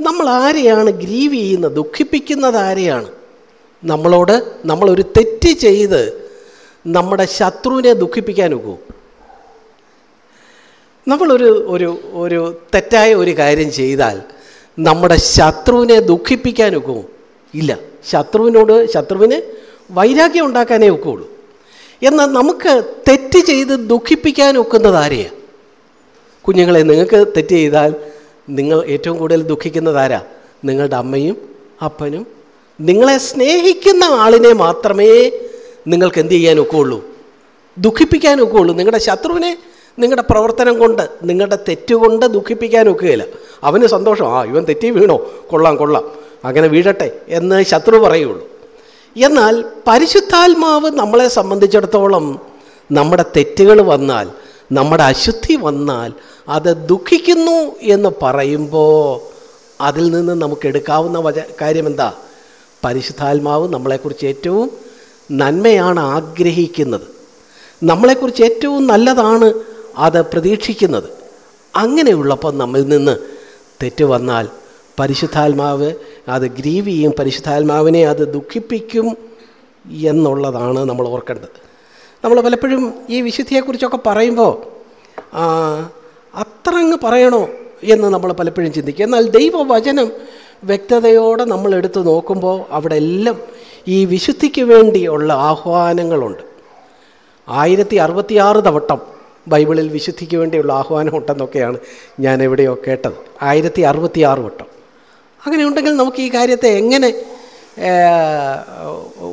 നമ്മൾ ആരെയാണ് ഗ്രീവ് ചെയ്യുന്നത്? ദുഃഖിപ്പിക്കുന്നത് ആരെയാണ്? നമ്മളോട് നമ്മളൊരു തെറ്റ് ചെയ്ത് നമ്മുടെ ശത്രുവിനെ ദുഃഖിപ്പിക്കാൻ ഒക്കുമോ നമ്മളൊരു ഒരു ഒരു തെറ്റായ ഒരു കാര്യം ചെയ്താൽ നമ്മുടെ ശത്രുവിനെ ദുഃഖിപ്പിക്കാൻ ഒക്കുമോ ഇല്ല. ശത്രുവിനോട് ശത്രുവിന് വൈരാഗ്യം ഉണ്ടാക്കാനേ ഒക്കുള്ളൂ. എന്നാൽ നമുക്ക് തെറ്റ് ചെയ്ത് ദുഃഖിപ്പിക്കാൻ ഒക്കുന്നത് ആരെയാണ് കുഞ്ഞുങ്ങളെ നിങ്ങൾക്ക് തെറ്റ് ചെയ്താൽ നിങ്ങൾ ഏറ്റവും കൂടുതൽ ദുഃഖിക്കുന്നത് ആരാ? നിങ്ങളുടെ അമ്മയും അപ്പനും. നിങ്ങളെ സ്നേഹിക്കുന്ന ആളിനെ മാത്രമേ നിങ്ങൾക്ക് എന്ത് ചെയ്യാൻ ഒക്കുള്ളൂ? ദുഃഖിപ്പിക്കാൻ ഒക്കുള്ളൂ. നിങ്ങളുടെ ശത്രുവിനെ നിങ്ങളുടെ പ്രവർത്തനം കൊണ്ട് നിങ്ങളുടെ തെറ്റുകൊണ്ട് ദുഃഖിപ്പിക്കാൻ ഒക്കുകയില്ല. അവന് സന്തോഷം. ആ ഇവൻ തെറ്റി വീണോ? കൊള്ളാം കൊള്ളാം. അങ്ങനെ വീഴട്ടെ എന്ന് ശത്രു പറയുള്ളൂ. എന്നാൽ പരിശുദ്ധാത്മാവ് നമ്മളെ സംബന്ധിച്ചിടത്തോളം നമ്മുടെ തെറ്റുകൾ വന്നാൽ നമ്മുടെ അശുദ്ധി വന്നാൽ അത് ദുഃഖിക്കുന്നു എന്ന് പറയുമ്പോൾ അതിൽ നിന്ന് നമുക്ക് എടുക്കാവുന്ന വച കാര്യം എന്താ പരിശുദ്ധാത്മാവ് നമ്മളെക്കുറിച്ച് ഏറ്റവും നന്മയാണ് ആഗ്രഹിക്കുന്നത്. നമ്മളെക്കുറിച്ച് ഏറ്റവും നല്ലതാണ് അത് പ്രതീക്ഷിക്കുന്നത്. അങ്ങനെയുള്ളപ്പോൾ നമ്മിൽ നിന്ന് തെറ്റ് വന്നാൽ പരിശുദ്ധാത്മാവ് അത് ഗ്രീവ് ചെയ്യും പരിശുദ്ധാത്മാവിനെ അത് ദുഃഖിപ്പിക്കും എന്നുള്ളതാണ് നമ്മൾ ഓർക്കേണ്ടത്. നമ്മൾ പലപ്പോഴും ഈ വിശുദ്ധിയെക്കുറിച്ചൊക്കെ പറയുമ്പോൾ അത്രങ്ങ് പറയണോ എന്ന് നമ്മൾ പലപ്പോഴും ചിന്തിക്കും. എന്നാൽ ദൈവവചനം വ്യക്തതയോടെ നമ്മൾ എടുത്തു നോക്കുമ്പോൾ അവിടെ എല്ലാം ഈ വിശുദ്ധിക്ക് വേണ്ടിയുള്ള ആഹ്വാനങ്ങളുണ്ട്. ആയിരത്തി അറുപത്തിയാറ് തവട്ടം ബൈബിളിൽ വിശുദ്ധിക്ക് വേണ്ടിയുള്ള ആഹ്വാനം ഉണ്ടെന്നൊക്കെയാണ് ഞാൻ എവിടെയോ കേട്ടത്. ആയിരത്തി അറുപത്തിയാറ് വട്ടം. അങ്ങനെ ഉണ്ടെങ്കിൽ നമുക്ക് ഈ കാര്യത്തെ എങ്ങനെ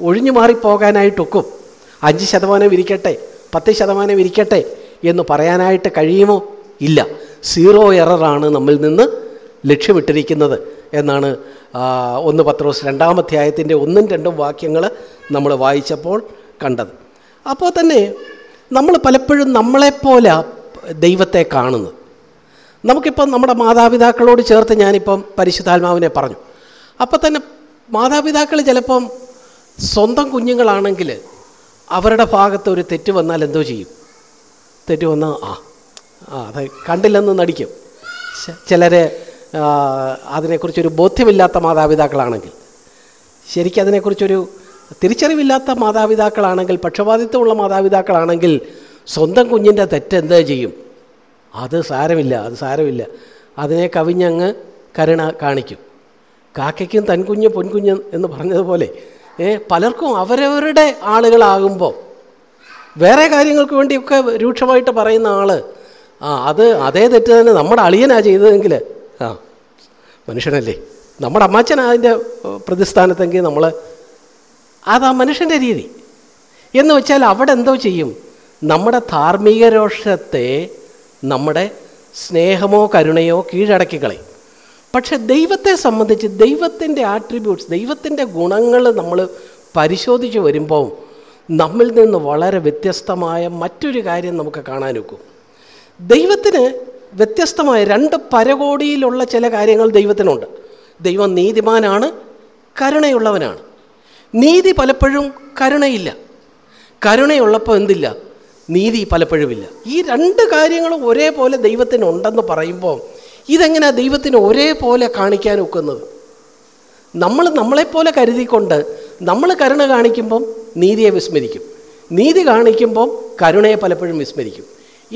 ഒഴിഞ്ഞു മാറിപ്പോകാനായിട്ടൊക്കും? അഞ്ച് ശതമാനം ഇരിക്കട്ടെ പത്ത് ശതമാനം ഇരിക്കട്ടെ എന്ന് പറയാനായിട്ട് കഴിയുമോ? ഇല്ല. സീറോ എററാണ് നമ്മിൽ നിന്ന് ലക്ഷ്യമിട്ടിരിക്കുന്നത് എന്നാണ് ഒന്ന് പത്രോസ് രണ്ടാമധ്യായത്തിന്റെ ഒന്നും രണ്ടും വാക്യങ്ങൾ നമ്മൾ വായിച്ചപ്പോൾ കണ്ടത്. അപ്പോൾ തന്നെ നമ്മൾ പലപ്പോഴും നമ്മളെപ്പോലെ ദൈവത്തെ കാണുന്നത്. നമുക്കിപ്പം നമ്മുടെ മാതാപിതാക്കളോട് ചേർത്ത് ഞാനിപ്പം പരിശുദ്ധാത്മാവിനെ പറഞ്ഞു. അപ്പം തന്നെ മാതാപിതാക്കൾ ചിലപ്പം സ്വന്തം കുഞ്ഞുങ്ങളാണെങ്കിൽ അവരുടെ ഭാഗത്ത് ഒരു തെറ്റ് വന്നാൽ എന്തോ ചെയ്യും. തെറ്റ് വന്നാൽ ആ ആ അത് കണ്ടില്ലെന്ന് നടിക്കും. ചിലരെ അതിനെക്കുറിച്ചൊരു ബോധ്യമില്ലാത്ത മാതാപിതാക്കളാണെങ്കിൽ. ശരിക്കും അതിനെക്കുറിച്ചൊരു തിരിച്ചറിവില്ലാത്ത മാതാപിതാക്കളാണെങ്കിൽ പക്ഷപാതിത്വമുള്ള മാതാപിതാക്കളാണെങ്കിൽ സ്വന്തം കുഞ്ഞിന്റെ തെറ്റ് എന്താ ചെയ്യും? അത് സാരമില്ല അത് സാരമില്ല. അതിനെ കവിഞ്ഞങ്ങ് കരുണ കാണിക്കും. കാക്കയ്ക്കും തൻകുഞ്ഞ് പൊൻകുഞ്ഞ് എന്ന് പറഞ്ഞതുപോലെ പലർക്കും അവരവരുടെ ആളുകളാകുമ്പോൾ വേറെ കാര്യങ്ങൾക്ക് വേണ്ടിയൊക്കെ രൂക്ഷമായിട്ട് പറയുന്ന ആൾ ആ അത് അതേ തെറ്റ് തന്നെ നമ്മുടെ അളിയനാ ചെയ്തതെങ്കിൽ ആ മനുഷ്യനല്ലേ? നമ്മുടെ അമ്മാച്ചനാ അതിന്റെ പ്രതിസ്ഥാനത്തെങ്കിൽ നമ്മൾ അതാ മനുഷ്യന്റെ രീതി. എന്ന് വെച്ചാൽ അവിടെ എന്തോ ചെയ്യും? നമ്മുടെ ധാർമ്മിക രോഷത്തെ നമ്മുടെ സ്നേഹമോ കരുണയോ കീഴടക്കി കളയും. പക്ഷെ ദൈവത്തെ സംബന്ധിച്ച് ദൈവത്തിന്റെ ആട്രിബ്യൂട്ട്സ് ദൈവത്തിന്റെ ഗുണങ്ങൾ നമ്മൾ പരിശോധിച്ച് വരുമ്പോൾ നമ്മിൽ നിന്ന് വളരെ വ്യത്യസ്തമായ മറ്റൊരു കാര്യം നമുക്ക് കാണാനൊക്കും ദൈവത്തിന് വ്യത്യസ്തമായ രണ്ട് പരകോടിയിലുള്ള ചില കാര്യങ്ങൾ ദൈവത്തിനുണ്ട്. ദൈവം നീതിമാനാണ് കരുണയുള്ളവനാണ്. നീതി പലപ്പോഴും കരുണയില്ല. കരുണയുള്ളപ്പോൾ എന്തില്ല? നീതി പലപ്പോഴുമില്ല. ഈ രണ്ട് കാര്യങ്ങളും ഒരേപോലെ ദൈവത്തിനുണ്ടെന്ന് പറയുമ്പോൾ ഇതെങ്ങനെയാണ് ദൈവത്തിന് ഒരേപോലെ കാണിക്കാൻ ഒക്കുന്നത്? നമ്മൾ നമ്മളെപ്പോലെ കരുതിക്കൊണ്ട് നമ്മൾ കരുണ കാണിക്കുമ്പം നീതിയെ വിസ്മരിക്കും. നീതി കാണിക്കുമ്പം കരുണയെ പലപ്പോഴും വിസ്മരിക്കും.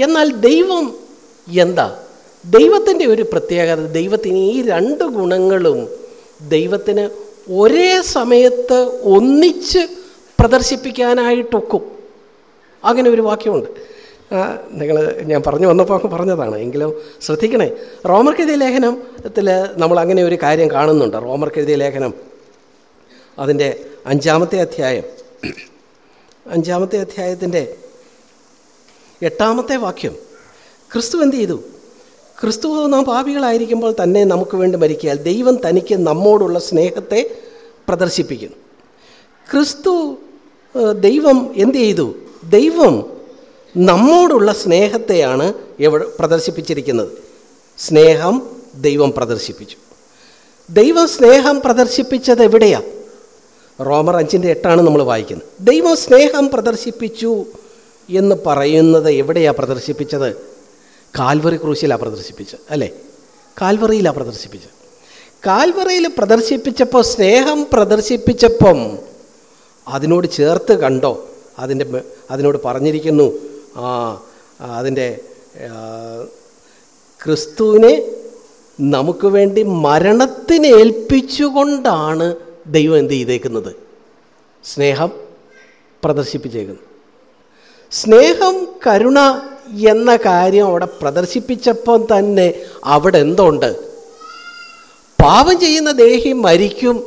എന്നാൽ ദൈവം എന്താ? ദൈവത്തിന്റെ ഒരു പ്രത്യേകത ദൈവത്തിന് ഈ രണ്ട് ഗുണങ്ങളും ദൈവത്തിന് ഒരേ സമയത്ത് ഒന്നിച്ച് പ്രദർശിപ്പിക്കാനായിട്ടൊക്കും. അങ്ങനെ ഒരു വാക്യമുണ്ട്. നിങ്ങൾ ഞാൻ പറഞ്ഞു വന്നപ്പോൾ അങ്ങ് പറഞ്ഞതാണ്. എങ്കിലും ശ്രദ്ധിക്കണേ റോമർ കെഴുതിയ ലേഖനത്തിൽ നമ്മൾ അങ്ങനെ ഒരു കാര്യം കാണുന്നുണ്ട്. റോമർ കെഴുതിയ ലേഖനം അതിന്റെ അഞ്ചാമത്തെ അധ്യായം അഞ്ചാമത്തെ അധ്യായത്തിന്റെ എട്ടാമത്തെ വാക്യം. ക്രിസ്തു എന്ത് ചെയ്തു? ക്രിസ്തു നാം പാപികളായിരിക്കുമ്പോൾ തന്നെ നമുക്ക് വേണ്ടി മരിക്കാൽ ദൈവം തനിക്ക് നമ്മോടുള്ള സ്നേഹത്തെ പ്രദർശിപ്പിക്കുന്നു. ക്രിസ്തു ദൈവം എന്ത് ചെയ്തു? ദൈവം നമ്മോടുള്ള സ്നേഹത്തെയാണ് എവിടെ പ്രദർശിപ്പിച്ചിരിക്കുന്നത്. സ്നേഹം ദൈവം പ്രദർശിപ്പിച്ചു. ദൈവം സ്നേഹം പ്രദർശിപ്പിച്ചത് എവിടെയാണ് റോമർ അഞ്ചിന്റെ എട്ടാണ് നമ്മൾ വായിക്കുന്നത്. ദൈവം സ്നേഹം പ്രദർശിപ്പിച്ചു എന്ന് പറയുന്നത് എവിടെയാണ് പ്രദർശിപ്പിച്ചത്? കാൽവറി ക്രൂശിലാണ് പ്രദർശിപ്പിച്ചത് അല്ലേ? കാൽവറിയിലാണ് പ്രദർശിപ്പിച്ചത്. കാൽവറിയിൽ പ്രദർശിപ്പിച്ചപ്പോൾ സ്നേഹം പ്രദർശിപ്പിച്ചപ്പം അതിനോട് ചേർത്ത് കണ്ടോ? അതിന്റെ അതിനോട് പറഞ്ഞിരിക്കുന്നു. അതിന്റെ ക്രിസ്തുവിനെ നമുക്ക് വേണ്ടി മരണത്തിന് ഏൽപ്പിച്ചുകൊണ്ടാണ് ദൈവം എന്ത് ചെയ്തേക്കുന്നത്? സ്നേഹം പ്രദർശിപ്പിച്ചേക്കുന്നത് സ്നേഹം കരുണ എന്ന കാര്യം അവിടെ പ്രദർശിപ്പിച്ചപ്പം തന്നെ അവിടെ എന്തുണ്ട്? പാപം ചെയ്യുന്ന ദേഹി മരിക്കും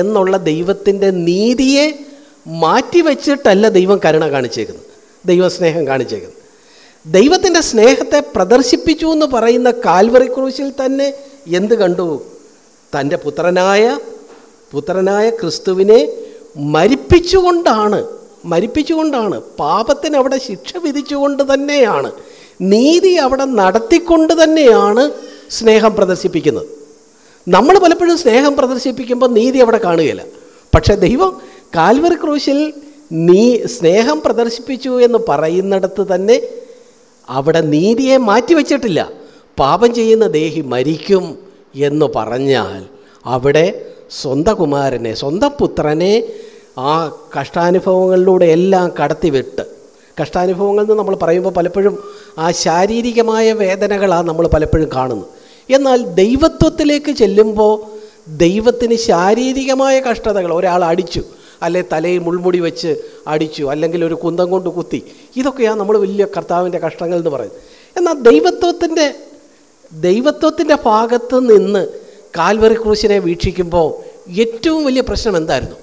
എന്നുള്ള ദൈവത്തിന്റെ നീതിയെ മാറ്റിവെച്ചിട്ടല്ല ദൈവം കരുണ കാണിച്ചേക്കുന്നത്. ദൈവസ്നേഹം കാണിച്ചേക്കുന്നത്. ദൈവത്തിന്റെ സ്നേഹത്തെ പ്രദർശിപ്പിച്ചു എന്ന് പറയുന്ന കാൽവറി ക്രൂശിൽ തന്നെ എന്ത് കണ്ടു? തന്റെ പുത്രനായ പുത്രനായ ക്രിസ്തുവിനെ മരിപ്പിച്ചുകൊണ്ടാണ് മരിപ്പിച്ചുകൊണ്ടാണ് പാപത്തിന് അവിടെ ശിക്ഷ വിധിച്ചുകൊണ്ട് തന്നെയാണ് നീതി അവിടെ നടത്തിക്കൊണ്ട് തന്നെയാണ് സ്നേഹം പ്രദർശിപ്പിക്കുന്നത്. നമ്മൾ പലപ്പോഴും സ്നേഹം പ്രദർശിപ്പിക്കുമ്പോൾ നീതി അവിടെ കാണുകയില്ല. പക്ഷേ ദൈവം കാൽവറി ക്രൂശിൽ നീ സ്നേഹം പ്രദർശിപ്പിച്ചു എന്ന് പറയുന്നിടത്ത് തന്നെ അവിടെ നീതിയെ മാറ്റിവെച്ചിട്ടില്ല. പാപം ചെയ്യുന്ന ദേഹി മരിക്കും എന്ന് പറഞ്ഞാൽ അവിടെ സ്വന്തം കുമാരനെ സ്വന്തം പുത്രനെ ആ കഷ്ടാനുഭവങ്ങളിലൂടെ എല്ലാം കടത്തിവിട്ട്. കഷ്ടാനുഭവങ്ങൾ എന്ന് നമ്മൾ പറയുമ്പോൾ പലപ്പോഴും ആ ശാരീരികമായ വേദനകളാണ് നമ്മൾ പലപ്പോഴും കാണുന്നത്. എന്നാൽ ദൈവത്വത്തിലേക്ക് ചെല്ലുമ്പോൾ ദൈവത്തിന് ശാരീരികമായ കഷ്ടതകൾ ഒരാൾ അടിച്ചു. അല്ലെ തലയിൽ മുൾമുടി വെച്ച് അടിച്ചു അല്ലെങ്കിൽ ഒരു കുന്തം കൊണ്ട് കുത്തി. ഇതൊക്കെയാണ് നമ്മൾ വലിയ കർത്താവിന്റെ കഷ്ടങ്ങൾ എന്ന് പറയുന്നത്. എന്നാൽ ദൈവത്വത്തിന്റെ ദൈവത്വത്തിന്റെ ഭാഗത്ത് നിന്ന് കാൽവറി ക്രൂശിനെ വീക്ഷിക്കുമ്പോൾ ഏറ്റവും വലിയ പ്രശ്നം എന്തായിരുന്നു?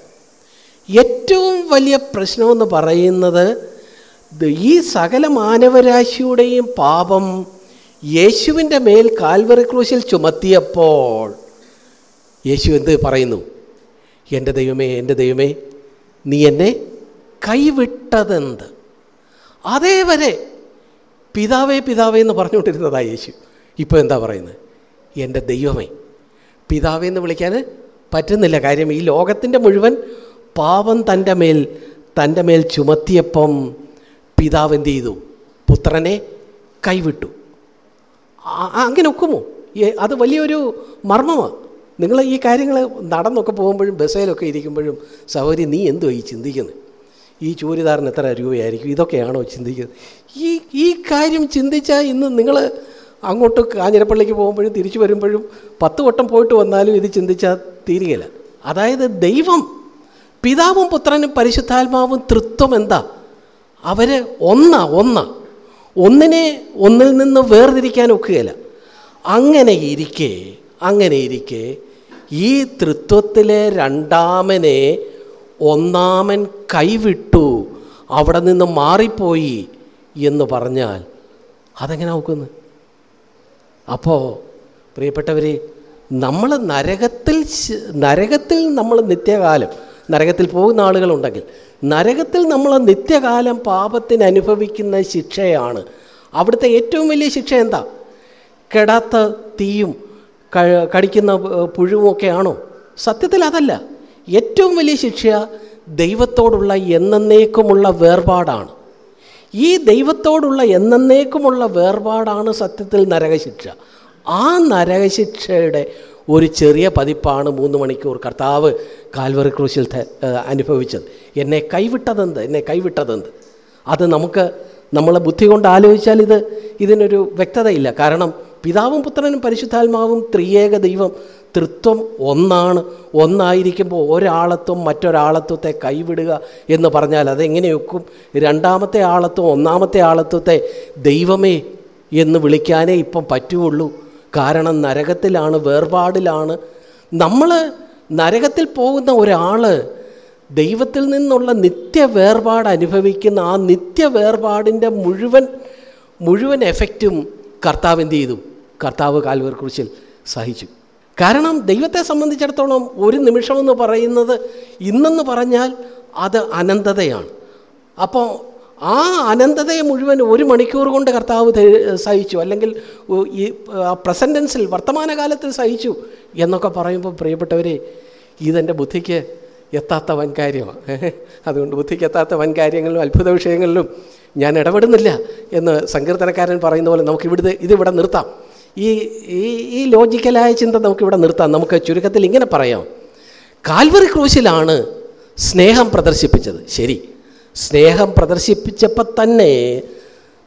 ഏറ്റവും വലിയ പ്രശ്നമെന്ന് പറയുന്നത് ഈ സകല മാനവരാശിയുടെയും പാപം യേശുവിന്റെ മേൽ കാൽവറി ക്രൂശിൽ ചുമത്തിയപ്പോൾ യേശു എന്ത് പറയുന്നു? എന്റെ ദൈവമേ എന്റെ ദൈവമേ നീ എന്നെ കൈവിട്ടതെന്ത്? അതേവരെ പിതാവേ പിതാവേ എന്ന് പറഞ്ഞുകൊണ്ടിരുന്നതാ യേശു. ഇപ്പോൾ എന്താ പറയുന്നത്? എന്റെ ദൈവമേ പിതാവേ എന്ന് വിളിക്കാൻ പറ്റുന്നില്ല. കാര്യം ഈ ലോകത്തിന്റെ മുഴുവൻ പാപം തന്റെ മേൽ തന്റെ മേൽ ചുമത്തിയപ്പം പിതാവ് എന്ത് ചെയ്തു? പുത്രനെ കൈവിട്ടു. അങ്ങനെ ഒക്കുമോ? അത് വലിയൊരു മർമ്മമാണ് നിങ്ങൾ ഈ കാര്യങ്ങൾ നടന്നൊക്കെ പോകുമ്പോഴും ബസ്സിലൊക്കെ ഇരിക്കുമ്പോഴും സഹോദരി നീ എന്തോ ഈ ചിന്തിക്കുന്നത് ഈ ചൂരിദാറിന് എത്ര രൂപയായിരിക്കും? ഇതൊക്കെയാണോ ചിന്തിക്കുന്നത്? ഈ ഈ കാര്യം ചിന്തിച്ചാൽ ഇന്ന് നിങ്ങൾ അങ്ങോട്ട് കാഞ്ഞിരപ്പള്ളിക്ക് പോകുമ്പോഴും തിരിച്ചു വരുമ്പോഴും പത്ത് വട്ടം പോയിട്ട് വന്നാലും ഇത് ചിന്തിച്ചാൽ തീരുകയില്ല. അതായത് ദൈവം പിതാവും പുത്രനും പരിശുദ്ധാത്മാവും തൃത്വം എന്താ? അവർ ഒന്ന ഒന്ന. ഒന്നിനെ ഒന്നിൽ നിന്ന് വേർതിരിക്കാൻ ഒക്കുകയില്ല. അങ്ങനെ ഇരിക്കേ അങ്ങനെ ഇരിക്കെ ഈ തൃത്വത്തിലെ രണ്ടാമനെ ഒന്നാമൻ കൈവിട്ടു. അവിടെ നിന്ന് മാറിപ്പോയി എന്ന് പറഞ്ഞാൽ അതെങ്ങനെ നോക്കുന്നു? അപ്പോൾ പ്രിയപ്പെട്ടവർ നമ്മൾ നരകത്തിൽ നരകത്തിൽ നമ്മൾ നിത്യകാലം നരകത്തിൽ പോകുന്ന ആളുകളുണ്ടെങ്കിൽ നരകത്തിൽ നമ്മൾ നിത്യകാലം പാപത്തിന് അനുഭവിക്കുന്ന ശിക്ഷയാണ്. അവിടുത്തെ ഏറ്റവും വലിയ ശിക്ഷ എന്താ? കെടാത്ത തീയും കടിക്കുന്ന പുഴുവൊക്കെയാണോ? സത്യത്തിൽ അതല്ല. ഏറ്റവും വലിയ ശിക്ഷ ദൈവത്തോടുള്ള എന്നേക്കുമുള്ള വേർപാടാണ്. ഈ ദൈവത്തോടുള്ള എന്നേക്കുമുള്ള വേർപാടാണ് സത്യത്തിൽ നരകശിക്ഷ. ആ നരകശിക്ഷയുടെ ഒരു ചെറിയ പതിപ്പാണ് മൂന്ന് മണിക്കൂർ കർത്താവ് കാൽവറി ക്രൂശിൽ അനുഭവിച്ചത്. എന്നെ കൈവിട്ടതെന്ത്? എന്നെ കൈവിട്ടതെന്ത്? അത് നമുക്ക് നമ്മളെ ബുദ്ധി കൊണ്ട് ആലോചിച്ചാൽ ഇത് ഇതിനൊരു വ്യക്തതയില്ല. കാരണം പിതാവും പുത്രനും പരിശുദ്ധാത്മാവും ത്രിയേക ദൈവം തൃത്വം ഒന്നാണ്. ഒന്നായിരിക്കുമ്പോൾ ഒരാളത്വം മറ്റൊരാളത്വത്തെ കൈവിടുക എന്ന് പറഞ്ഞാൽ അതെങ്ങനെയൊക്കും? രണ്ടാമത്തെ ആളത്വം ഒന്നാമത്തെ ആളത്വത്തെ ദൈവമേ എന്ന് വിളിക്കാനേ ഇപ്പം പറ്റുള്ളൂ. കാരണം നരകത്തിലാണ് വേർപാടിലാണ്. നമ്മൾ നരകത്തിൽ പോകുന്ന ഒരാൾ ദൈവത്തിൽ നിന്നുള്ള നിത്യ വേർപാട് അനുഭവിക്കുന്ന ആ നിത്യ വേർപാടിന്റെ മുഴുവൻ മുഴുവൻ എഫക്റ്റും കർത്താവ് എന്ത് ചെയ്തു? കർത്താവ് കാൽവർ കുറിച്ചിൽ സഹിച്ചു. കാരണം ദൈവത്തെ സംബന്ധിച്ചിടത്തോളം ഒരു നിമിഷമെന്ന് പറയുന്നത് ഇന്നെന്ന് പറഞ്ഞാൽ അത് അനന്തതയാണ്. അപ്പോൾ ആ അനന്തതയെ മുഴുവൻ ഒരു മണിക്കൂർ കൊണ്ട് കർത്താവ് സഹിച്ചു. അല്ലെങ്കിൽ ഈ പ്രസന്റൻസിൽ വർത്തമാനകാലത്തിൽ സഹിച്ചു എന്നൊക്കെ പറയുമ്പോൾ പ്രിയപ്പെട്ടവരെ ഇതെന്റെ ബുദ്ധിക്ക് എത്താത്ത വൻ കാര്യമാണ്. അതുകൊണ്ട് ബുദ്ധിക്ക് എത്താത്ത വൻകാര്യങ്ങളിലും അത്ഭുത വിഷയങ്ങളിലും ഞാൻ ഇടപെടുന്നില്ല എന്ന് സങ്കീർത്തനക്കാരൻ പറയുന്ന പോലെ നമുക്ക് ഇവിടുത്തെ ഇതിവിടെ നിർത്താം. ഈ ഈ ഈ ലോജിക്കലായ ചിന്ത നമുക്കിവിടെ നിർത്താം. നമുക്ക് ചുരുക്കത്തിൽ ഇങ്ങനെ പറയാം. കാൽവറി ക്രൂശിലാണ് സ്നേഹം പ്രദർശിപ്പിച്ചത്. ശരി. സ്നേഹം പ്രദർശിപ്പിച്ചപ്പോൾ തന്നെ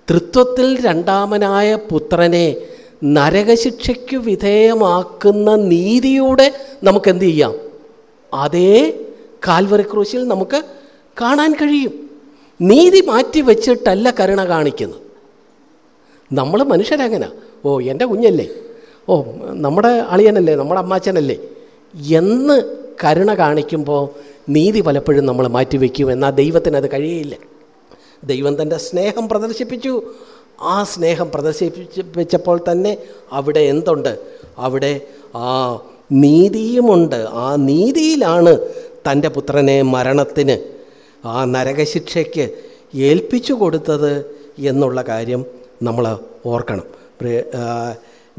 തൃത്വത്തിൽ രണ്ടാമനായ പുത്രനെ നരകശിക്ഷയ്ക്ക് വിധേയമാക്കുന്ന നീതിയുടെ നമുക്ക് എന്ത് ചെയ്യാം? അതേ കാൽവറി ക്രൂശിൽ നമുക്ക് കാണാൻ കഴിയും. നീതി മാറ്റി വെച്ചിട്ടല്ല കരുണ കാണിക്കുന്നത്. നമ്മൾ മനുഷ്യരങ്ങനെ. ഓ എന്റെ കുഞ്ഞല്ലേ? ഓ നമ്മുടെ അളിയനല്ലേ നമ്മുടെ അമ്മാച്ചനല്ലേ? എന്ന് കരുണ കാണിക്കുമ്പോൾ നീതി പലപ്പോഴും നമ്മൾ മാറ്റിവെക്കും എന്നാൽ ദൈവത്തിന് അത് കഴിയില്ല ദൈവം തന്റെ സ്നേഹം പ്രദർശിപ്പിച്ചു. ആ സ്നേഹം പ്രദർശിപ്പിച്ചപ്പോൾ തന്നെ അവിടെ എന്തുണ്ട്? അവിടെ ആ നീതിയുമുണ്ട്. ആ നീതിയിലാണ് തന്റെ പുത്രനെ മരണത്തിന് ആ നരകശിക്ഷയ്ക്ക് ഏൽപ്പിച്ചു കൊടുത്തത് എന്നുള്ള കാര്യം നമ്മൾ ഓർക്കണം.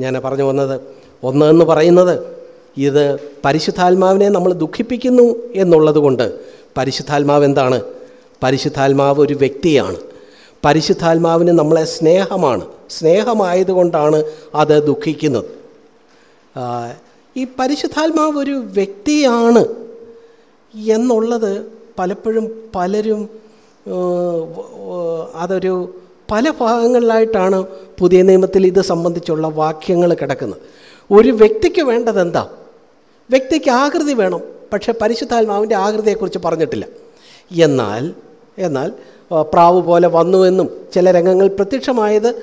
ഞാൻ പറഞ്ഞു വന്നത്. ഒന്ന് എന്ന് പറയുന്നത് ഇത് പരിശുദ്ധാത്മാവിനെ നമ്മൾ ദുഃഖിപ്പിക്കുന്നു എന്നുള്ളത് കൊണ്ട് പരിശുദ്ധാത്മാവ് എന്താണ്? പരിശുദ്ധാത്മാവ് ഒരു വ്യക്തിയാണ്. പരിശുദ്ധാത്മാവിന് നമ്മളെ സ്നേഹമാണ്. സ്നേഹമായതുകൊണ്ടാണ് അത് ദുഃഖിക്കുന്നത്. ഈ പരിശുദ്ധാത്മാവ് ഒരു വ്യക്തിയാണ് എന്നുള്ളത് പലപ്പോഴും പലരും അതൊരു പല ഭാഗങ്ങളിലായിട്ടാണ് പുതിയ നിയമത്തിൽ ഇത് സംബന്ധിച്ചുള്ള വാക്യങ്ങൾ കിടക്കുന്നത്. ഒരു വ്യക്തിക്ക് വേണ്ടത് എന്താ? വ്യക്തിക്ക് ആകൃതി വേണം. പക്ഷേ പരിശുദ്ധാത്മാവിന്റെ ആകൃതിയെക്കുറിച്ച് പറഞ്ഞിട്ടില്ല. എന്നാൽ എന്നാൽ പ്രാവ് പോലെ വന്നുവെന്നും ചില രംഗങ്ങൾ പ്രത്യക്ഷമായത്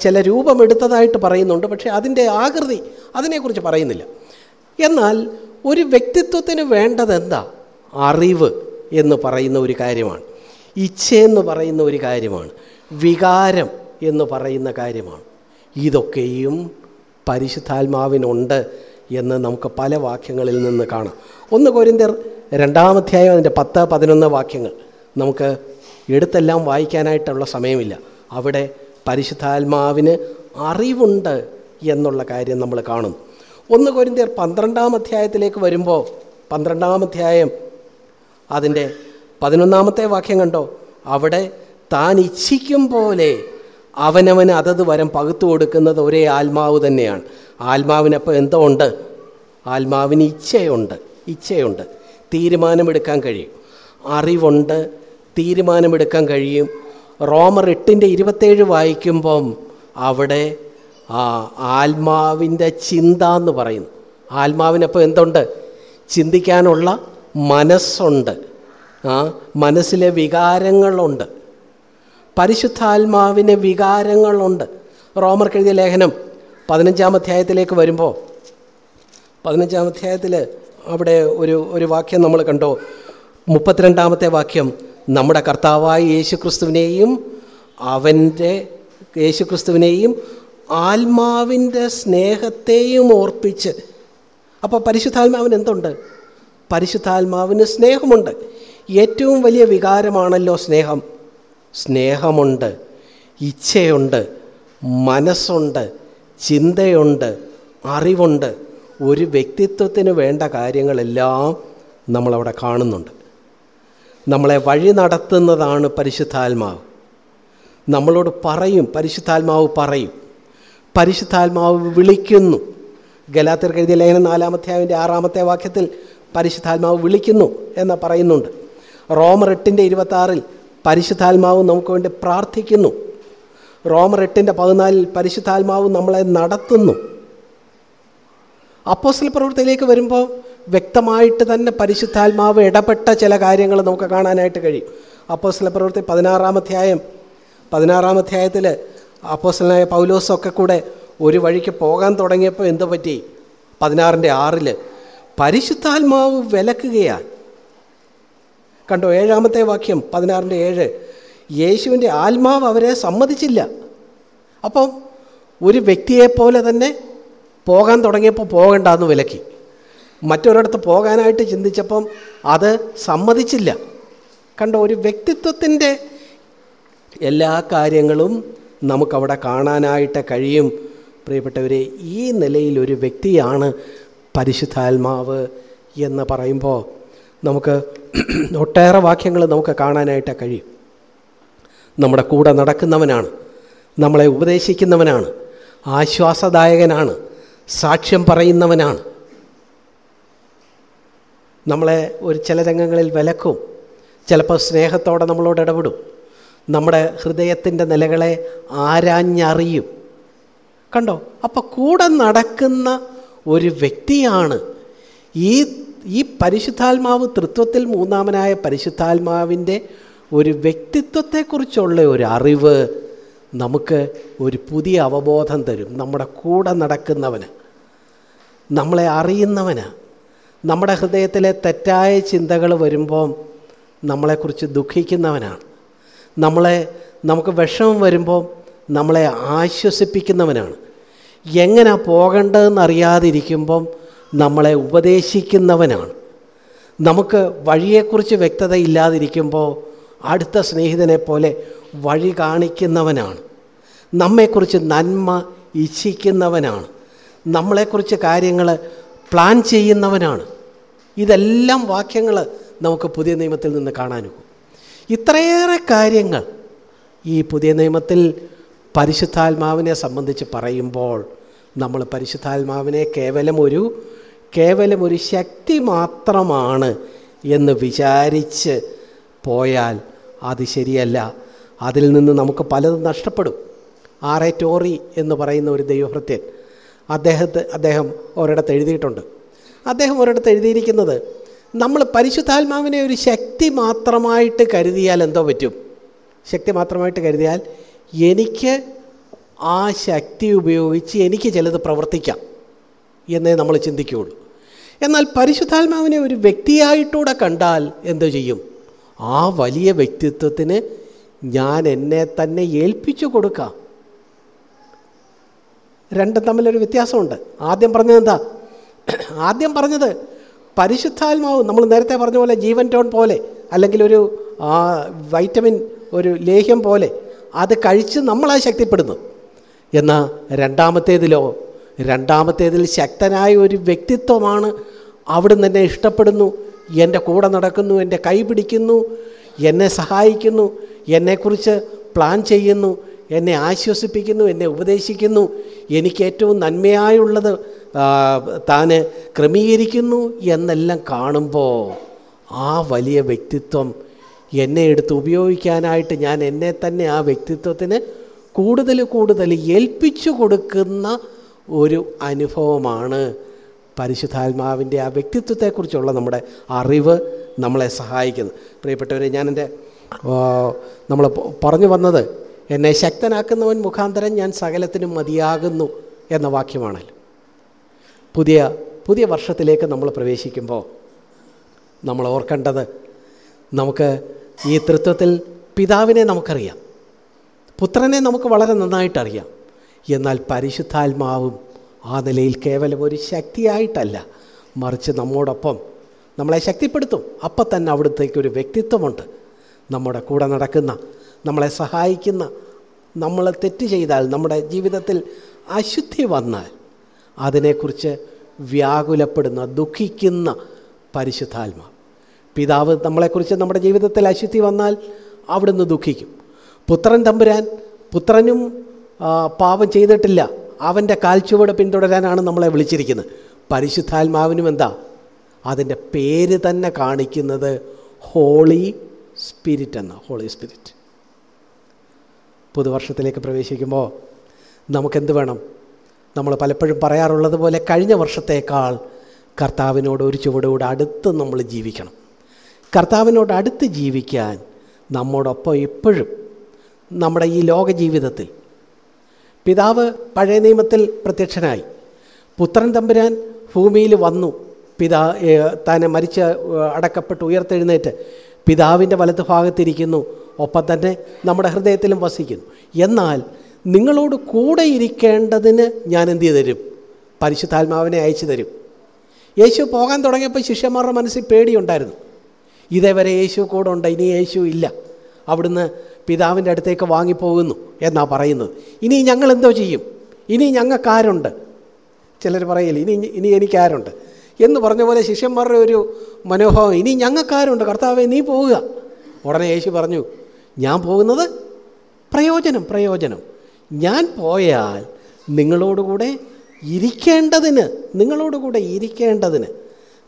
ചില രൂപമെടുത്തതായിട്ട് പറയുന്നുണ്ട്. പക്ഷേ അതിന്റെ ആകൃതി അതിനെക്കുറിച്ച് പറയുന്നില്ല. എന്നാൽ ഒരു വ്യക്തിത്വത്തിന് വേണ്ടത് എന്താ? അറിവ് എന്ന് പറയുന്ന ഒരു കാര്യമാണ്. ഇച്ഛയെന്ന് പറയുന്ന ഒരു കാര്യമാണ്. വികാരം എന്ന് പറയുന്ന കാര്യമാണ്. ഇതൊക്കെയും പരിശുദ്ധാത്മാവിനുണ്ട് എന്ന് നമുക്ക് പല വാക്യങ്ങളിൽ നിന്ന് കാണാം. ഒന്ന് കോരിന്തർ രണ്ടാമധ്യായം അതിന്റെ പത്ത് പതിനൊന്ന് വാക്യങ്ങൾ. നമുക്ക് എടുത്തെല്ലാം വായിക്കാനായിട്ടുള്ള സമയമില്ല. അവിടെ പരിശുദ്ധാത്മാവിന് അറിവുണ്ട് എന്നുള്ള കാര്യം നമ്മൾ കാണുന്നു. ഒന്ന് കോരിന്തർ പന്ത്രണ്ടാം അധ്യായത്തിലേക്ക് വരുമ്പോൾ പന്ത്രണ്ടാം അധ്യായം അതിന്റെ പതിനൊന്നാമത്തെ വാക്യം കണ്ടോ? അവിടെ താൻ ഇച്ഛിക്കും പോലെ അവനവന് അതത് വരം പകുത്തു കൊടുക്കുന്നത് ഒരേ ആത്മാവ് തന്നെയാണ്. ആത്മാവിനപ്പോൾ എന്തോ ഉണ്ട്? ആത്മാവിന് ഇച്ഛയുണ്ട് ഇച്ഛയുണ്ട്. തീരുമാനമെടുക്കാൻ കഴിയും. അറിവുണ്ട് തീരുമാനമെടുക്കാൻ കഴിയും. റോമർ എട്ടിന്റെ ഇരുപത്തേഴ് വായിക്കുമ്പം അവിടെ ആത്മാവിന്റെ ചിന്ത എന്ന് പറയുന്നു. ആത്മാവിനപ്പോൾ എന്തുണ്ട്? ചിന്തിക്കാനുള്ള മനസ്സുണ്ട്. മനസ്സിലെ വികാരങ്ങളുണ്ട്. പരിശുദ്ധാത്മാവിന് വികാരങ്ങളുണ്ട്. റോമർ എഴുതിയ ലേഖനം പതിനഞ്ചാം അധ്യായത്തിലേക്ക് വരുമ്പോൾ പതിനഞ്ചാം അധ്യായത്തിൽ അവിടെ ഒരു ഒരു വാക്യം നമ്മൾ കണ്ടു. മുപ്പത്തിരണ്ടാമത്തെ വാക്യം നമ്മുടെ കർത്താവായ യേശുക്രിസ്തുവിനെയും അവന്റെ യേശുക്രിസ്തുവിനെയും ആത്മാവിന്റെ സ്നേഹത്തെയും ഓർപ്പിച്ച്. അപ്പോൾ പരിശുദ്ധാത്മാവിന് എന്തുണ്ട്? പരിശുദ്ധാത്മാവിന് സ്നേഹമുണ്ട്. ഏറ്റവും വലിയ വികാരമാണല്ലോ സ്നേഹം. സ്നേഹമുണ്ട് ഇച്ഛയുണ്ട് മനസ്സുണ്ട് ചിന്തയുണ്ട് അറിവുണ്ട്. ഒരു വ്യക്തിത്വത്തിന് വേണ്ട കാര്യങ്ങളെല്ലാം നമ്മളവിടെ കാണുന്നുണ്ട്. നമ്മളെ വഴി നടത്തുന്നതാണ് പരിശുദ്ധാത്മാവ്. നമ്മളോട് പറയും പരിശുദ്ധാത്മാവ് പറയും. പരിശുദ്ധാത്മാവ് വിളിക്കുന്നു. ഗലാത്തിർ എഴുതിയ ലേഖനം നാലാമധ്യാവിന്റെ ആറാമത്തെ വാക്യത്തിൽ പരിശുദ്ധാത്മാവ് വിളിക്കുന്നു എന്ന് പറയുന്നുണ്ട്. റോമർ എട്ടിന്റെ ഇരുപത്താറിൽ പരിശുദ്ധാത്മാവ് നമുക്ക് വേണ്ടി പ്രാർത്ഥിക്കുന്നു. റോമർ എട്ടിന്റെ പതിനാലിൽ പരിശുദ്ധാത്മാവ് നമ്മളെ നടത്തുന്നു. അപ്പോസ്റ്റൽ പ്രവൃത്തിയിലേക്ക് വരുമ്പോൾ വ്യക്തമായിട്ട് തന്നെ പരിശുദ്ധാത്മാവ് ഇടപെട്ട ചില കാര്യങ്ങൾ നമുക്ക് കാണാനായിട്ട് കഴിയും. അപ്പോസ്റ്റൽ പ്രവൃത്തി പതിനാറാം അധ്യായം പതിനാറാം അധ്യായത്തിൽ അപ്പോസ്റ്റലായ പൗലോസൊക്കെ കൂടെ ഒരു വഴിക്ക് പോകാൻ തുടങ്ങിയപ്പോൾ എന്ത് പറ്റി പതിനാറിന്റെ ആറിൽ പരിശുദ്ധാത്മാവ് വിലക്കുകയാണ് കണ്ടോ ഏഴാമത്തെ വാക്യം പതിനാറിന്റെ ഏഴ്. യേശുവിന്റെ ആത്മാവ് അവരെ സമ്മതിച്ചില്ല. അപ്പം ഒരു വ്യക്തിയെപ്പോലെ തന്നെ പോകാൻ തുടങ്ങിയപ്പോൾ പോകണ്ടെന്ന് വിലക്കി. മറ്റൊരിടത്ത് പോകാനായിട്ട് ചിന്തിച്ചപ്പം അത് സമ്മതിച്ചില്ല. കണ്ടോ ഒരു വ്യക്തിത്വത്തിന്റെ എല്ലാ കാര്യങ്ങളും നമുക്കവിടെ കാണാനായിട്ട് കഴിയും. പ്രിയപ്പെട്ടവരെ ഈ നിലയിൽ ഒരു വ്യക്തിയാണ് പരിശുദ്ധാത്മാവ് എന്ന് പറയുമ്പോൾ നമുക്ക് ഒട്ടേറെ വാക്യങ്ങൾ നമുക്ക് കാണാനായിട്ട് കഴിയും. നമ്മുടെ കൂടെ നടക്കുന്നവനാണ് നമ്മളെ ഉപദേശിക്കുന്നവനാണ് ആശ്വാസദായകനാണ് സാക്ഷ്യം പറയുന്നവനാണ്. നമ്മളെ ഒരു ചില രംഗങ്ങളിൽ വിലക്കും ചിലപ്പോൾ സ്നേഹത്തോടെ നമ്മളോട് ഇടപെടും. നമ്മുടെ ഹൃദയത്തിന്റെ നിലകളെ ആരാഞ്ഞറിയും. കണ്ടോ? അപ്പോൾ കൂടെ നടക്കുന്ന ഒരു വ്യക്തിയാണ് ഈ ഈ പരിശുദ്ധാത്മാവ് തൃത്വത്തിൽ മൂന്നാമനായ പരിശുദ്ധാത്മാവിന്റെ ഒരു വ്യക്തിത്വത്തെക്കുറിച്ചുള്ള ഒരു അറിവ് നമുക്ക് ഒരു പുതിയ അവബോധം തരും. നമ്മുടെ കൂടെ നടക്കുന്നവന് നമ്മളെ അറിയുന്നവന് നമ്മുടെ ഹൃദയത്തിലെ തെറ്റായ ചിന്തകൾ വരുമ്പോൾ നമ്മളെക്കുറിച്ച് ദുഃഖിക്കുന്നവനാണ്. നമ്മളെ നമുക്ക് വിഷമം വരുമ്പോൾ നമ്മളെ ആശ്വസിപ്പിക്കുന്നവനാണ്. എങ്ങനെ പോകേണ്ടതെന്ന് അറിയാതിരിക്കുമ്പം നമ്മളെ ഉപദേശിക്കുന്നവനാണ്. നമുക്ക് വഴിയെക്കുറിച്ച് വ്യക്തത ഇല്ലാതിരിക്കുമ്പോൾ അടുത്ത സ്നേഹിതനെ പോലെ വഴി കാണിക്കുന്നവനാണ്. നമ്മെക്കുറിച്ച് നന്മ ഇച്ഛിക്കുന്നവനാണ്. നമ്മളെക്കുറിച്ച് കാര്യങ്ങൾ പ്ലാൻ ചെയ്യുന്നവനാണ്. ഇതെല്ലാം വാക്യങ്ങൾ നമുക്ക് പുതിയ നിയമത്തിൽ നിന്ന് കാണാനൊക്കും. ഇത്രയേറെ കാര്യങ്ങൾ ഈ പുതിയ നിയമത്തിൽ പരിശുദ്ധാത്മാവിനെ സംബന്ധിച്ച് പറയുമ്പോൾ നമ്മൾ പരിശുദ്ധാത്മാവിനെ കേവലം ഒരു കേവലം ഒരു ശക്തി മാത്രമാണ് എന്ന് വിചാരിച്ച് പോയാൽ അത് ശരിയല്ല. അതിൽ നിന്ന് നമുക്ക് പലതും നഷ്ടപ്പെടും. ആറെ ടോറി എന്ന് പറയുന്ന ഒരു ദൈവഭൃത്യൻ അദ്ദേഹത്തെ അദ്ദേഹം ഒരിടത്ത് എഴുതിയിട്ടുണ്ട്. അദ്ദേഹം ഒരിടത്ത് എഴുതിയിരിക്കുന്നത് നമ്മൾ പരിശുദ്ധാത്മാവിനെ ഒരു ശക്തി മാത്രമായിട്ട് കരുതിയാൽ എന്തോ പറ്റും? ശക്തി മാത്രമായിട്ട് കരുതിയാൽ എനിക്ക് ആ ശക്തി ഉപയോഗിച്ച് എനിക്ക് ചിലത് പ്രവർത്തിക്കാം. എന്നേ നമ്മൾ ചിന്തിക്കുകയുള്ളൂ. എന്നാൽ പരിശുദ്ധാത്മാവിനെ ഒരു വ്യക്തിയായിട്ടൂടെ കണ്ടാൽ എന്തു ചെയ്യും? ആ വലിയ വ്യക്തിത്വത്തിന് ഞാൻ എന്നെ തന്നെ ഏൽപ്പിച്ചു കൊടുക്കാം. രണ്ടും തമ്മിലൊരു വ്യത്യാസമുണ്ട്. ആദ്യം പറഞ്ഞത് എന്താ? ആദ്യം പറഞ്ഞത് പരിശുദ്ധാത്മാവ് നമ്മൾ നേരത്തെ പറഞ്ഞ പോലെ ജീവൻ ടോൺ പോലെ അല്ലെങ്കിൽ ഒരു വൈറ്റമിൻ ഒരു ലേഹ്യം പോലെ അത് കഴിച്ച് നമ്മളാ ശക്തിപ്പെടുന്നു. എന്നാൽ രണ്ടാമത്തേതിലോ രണ്ടാമത്തേതിൽ ശക്തനായ ഒരു വ്യക്തിത്വമാണ് അവിടുന്ന് എന്നെ ഇഷ്ടപ്പെടുന്നു എന്റെ കൂടെ നടക്കുന്നു എന്റെ കൈ പിടിക്കുന്നു എന്നെ സഹായിക്കുന്നു എന്നെക്കുറിച്ച് പ്ലാൻ ചെയ്യുന്നു എന്നെ ആശ്വസിപ്പിക്കുന്നു എന്നെ ഉപദേശിക്കുന്നു. എനിക്ക് ഏറ്റവും നന്മയായുള്ളത് താൻ ക്രമീകരിക്കുന്നു എന്നെല്ലാം കാണുമ്പോൾ ആ വലിയ വ്യക്തിത്വം എന്നെ എടുത്ത് ഉപയോഗിക്കാനായിട്ട് ഞാൻ എന്നെ തന്നെ ആ വ്യക്തിത്വത്തിന് കൂടുതൽ കൂടുതൽ ഏൽപ്പിച്ചു കൊടുക്കുന്ന ഒരു അനുഭവമാണ് പരിശുദ്ധാത്മാവിന്റെ ആ വ്യക്തിത്വത്തെക്കുറിച്ചുള്ള നമ്മുടെ അറിവ് നമ്മളെ സഹായിക്കുന്നു. പ്രിയപ്പെട്ടവരെ ഞാനെന്റെ നമ്മൾ പറഞ്ഞു വന്നത് എന്നെ ശക്തനാക്കുന്നവൻ മുഖാന്തരം ഞാൻ സകലത്തിനും മതിയാകുന്നു എന്ന വാക്യമാണല്ലോ. പുതിയ പുതിയ വർഷത്തിലേക്ക് നമ്മൾ പ്രവേശിക്കുമ്പോൾ നമ്മൾ ഓർക്കേണ്ടത് നമുക്ക് ഈ തൃത്വത്തിൽ പിതാവിനെ നമുക്കറിയാം. പുത്രനെ നമുക്ക് വളരെ നന്നായിട്ടറിയാം. എന്നാൽ പരിശുദ്ധാത്മാവും ആ നിലയിൽ കേവലം ഒരു ശക്തിയായിട്ടല്ല. മറിച്ച് നമ്മോടൊപ്പം നമ്മളെ ശക്തിപ്പെടുത്തും. അപ്പം തന്നെ അവിടുത്തേക്ക് ഒരു വ്യക്തിത്വമുണ്ട്. നമ്മുടെ കൂടെ നടക്കുന്ന നമ്മളെ സഹായിക്കുന്ന നമ്മൾ തെറ്റ് ചെയ്താൽ നമ്മുടെ ജീവിതത്തിൽ അശുദ്ധി വന്നാൽ അതിനെക്കുറിച്ച് വ്യാകുലപ്പെടുന്ന ദുഃഖിക്കുന്ന പരിശുദ്ധാത്മാവ് പിതാവ് നമ്മളെക്കുറിച്ച് നമ്മുടെ ജീവിതത്തിൽ അശുദ്ധി വന്നാൽ അവിടുന്ന് ദുഃഖിക്കും. പുത്രൻ തമ്പുരാൻ പുത്രനും പാപം ചെയ്തിട്ടില്ല. അവന്റെ കാൽച്ചുവട് പിന്തുടരാനാണ് നമ്മളെ വിളിച്ചിരിക്കുന്നത്. പരിശുദ്ധാത്മാവിനും എന്താ? അതിന്റെ പേര് തന്നെ കാണിക്കുന്നത് ഹോളി സ്പിരിറ്റ് എന്ന ഹോളി സ്പിരിറ്റ് പുതുവർഷത്തിലേക്ക് പ്രവേശിക്കുമ്പോൾ നമുക്കെന്ത് വേണം? നമ്മൾ പലപ്പോഴും പറയാറുള്ളത് പോലെ കഴിഞ്ഞ വർഷത്തേക്കാൾ കർത്താവിനോട് ഒരു ചുവടുകൂടെ അടുത്ത് നമ്മൾ ജീവിക്കണം. കർത്താവിനോട് അടുത്ത് ജീവിക്കാൻ നമ്മോടൊപ്പം എപ്പോഴും നമ്മുടെ ഈ ലോക ജീവിതത്തിൽ പിതാവ് പഴയ നിയമത്തിൽ പ്രത്യക്ഷനായി. പുത്രൻ തമ്പുരാൻ ഭൂമിയിൽ വന്നു. പിതാ താനെ മരിച്ച് അടക്കപ്പെട്ട് ഉയർത്തെഴുന്നേറ്റ് പിതാവിന്റെ വലത്ത് ഭാഗത്തിരിക്കുന്നു. ഒപ്പം തന്നെ നമ്മുടെ ഹൃദയത്തിലും വസിക്കുന്നു. എന്നാൽ നിങ്ങളോട് കൂടെ ഇരിക്കേണ്ടതിന് ഞാൻ എന്ത് ചെയ്തു തരും പരിശുദ്ധാത്മാവിനെ അയച്ചു തരും. യേശു പോകാൻ തുടങ്ങിയപ്പോൾ ശിഷ്യന്മാരുടെ മനസ്സിൽ പേടിയുണ്ടായിരുന്നു. ഇതേവരെ യേശു കൂടെ ഉണ്ട് ഇനി യേശു ഇല്ല. അവിടുന്ന് പിതാവിന്റെ അടുത്തേക്ക് വാങ്ങിപ്പോകുന്നു. എന്നാ പറയുന്നത്. ഇനി ഞങ്ങൾ എന്തോ ചെയ്യും? ഇനി ഞങ്ങൾക്കാരുണ്ട് ചിലർ പറയില്ല ഇനി ഇനി എനിക്കാരുണ്ട് എന്ന് പറഞ്ഞ പോലെ ശിഷ്യന്മാരുടെ ഒരു മനോഭാവം ഇനി ഞങ്ങൾക്കാരുണ്ട് കർത്താവെ നീ പോവുക. ഉടനെ യേശു പറഞ്ഞു ഞാൻ പോകുന്നത് പ്രയോജനം പ്രയോജനം. ഞാൻ പോയാൽ നിങ്ങളോടുകൂടെ ഇരിക്കേണ്ടതിന് നിങ്ങളോടുകൂടെ ഇരിക്കേണ്ടതിന്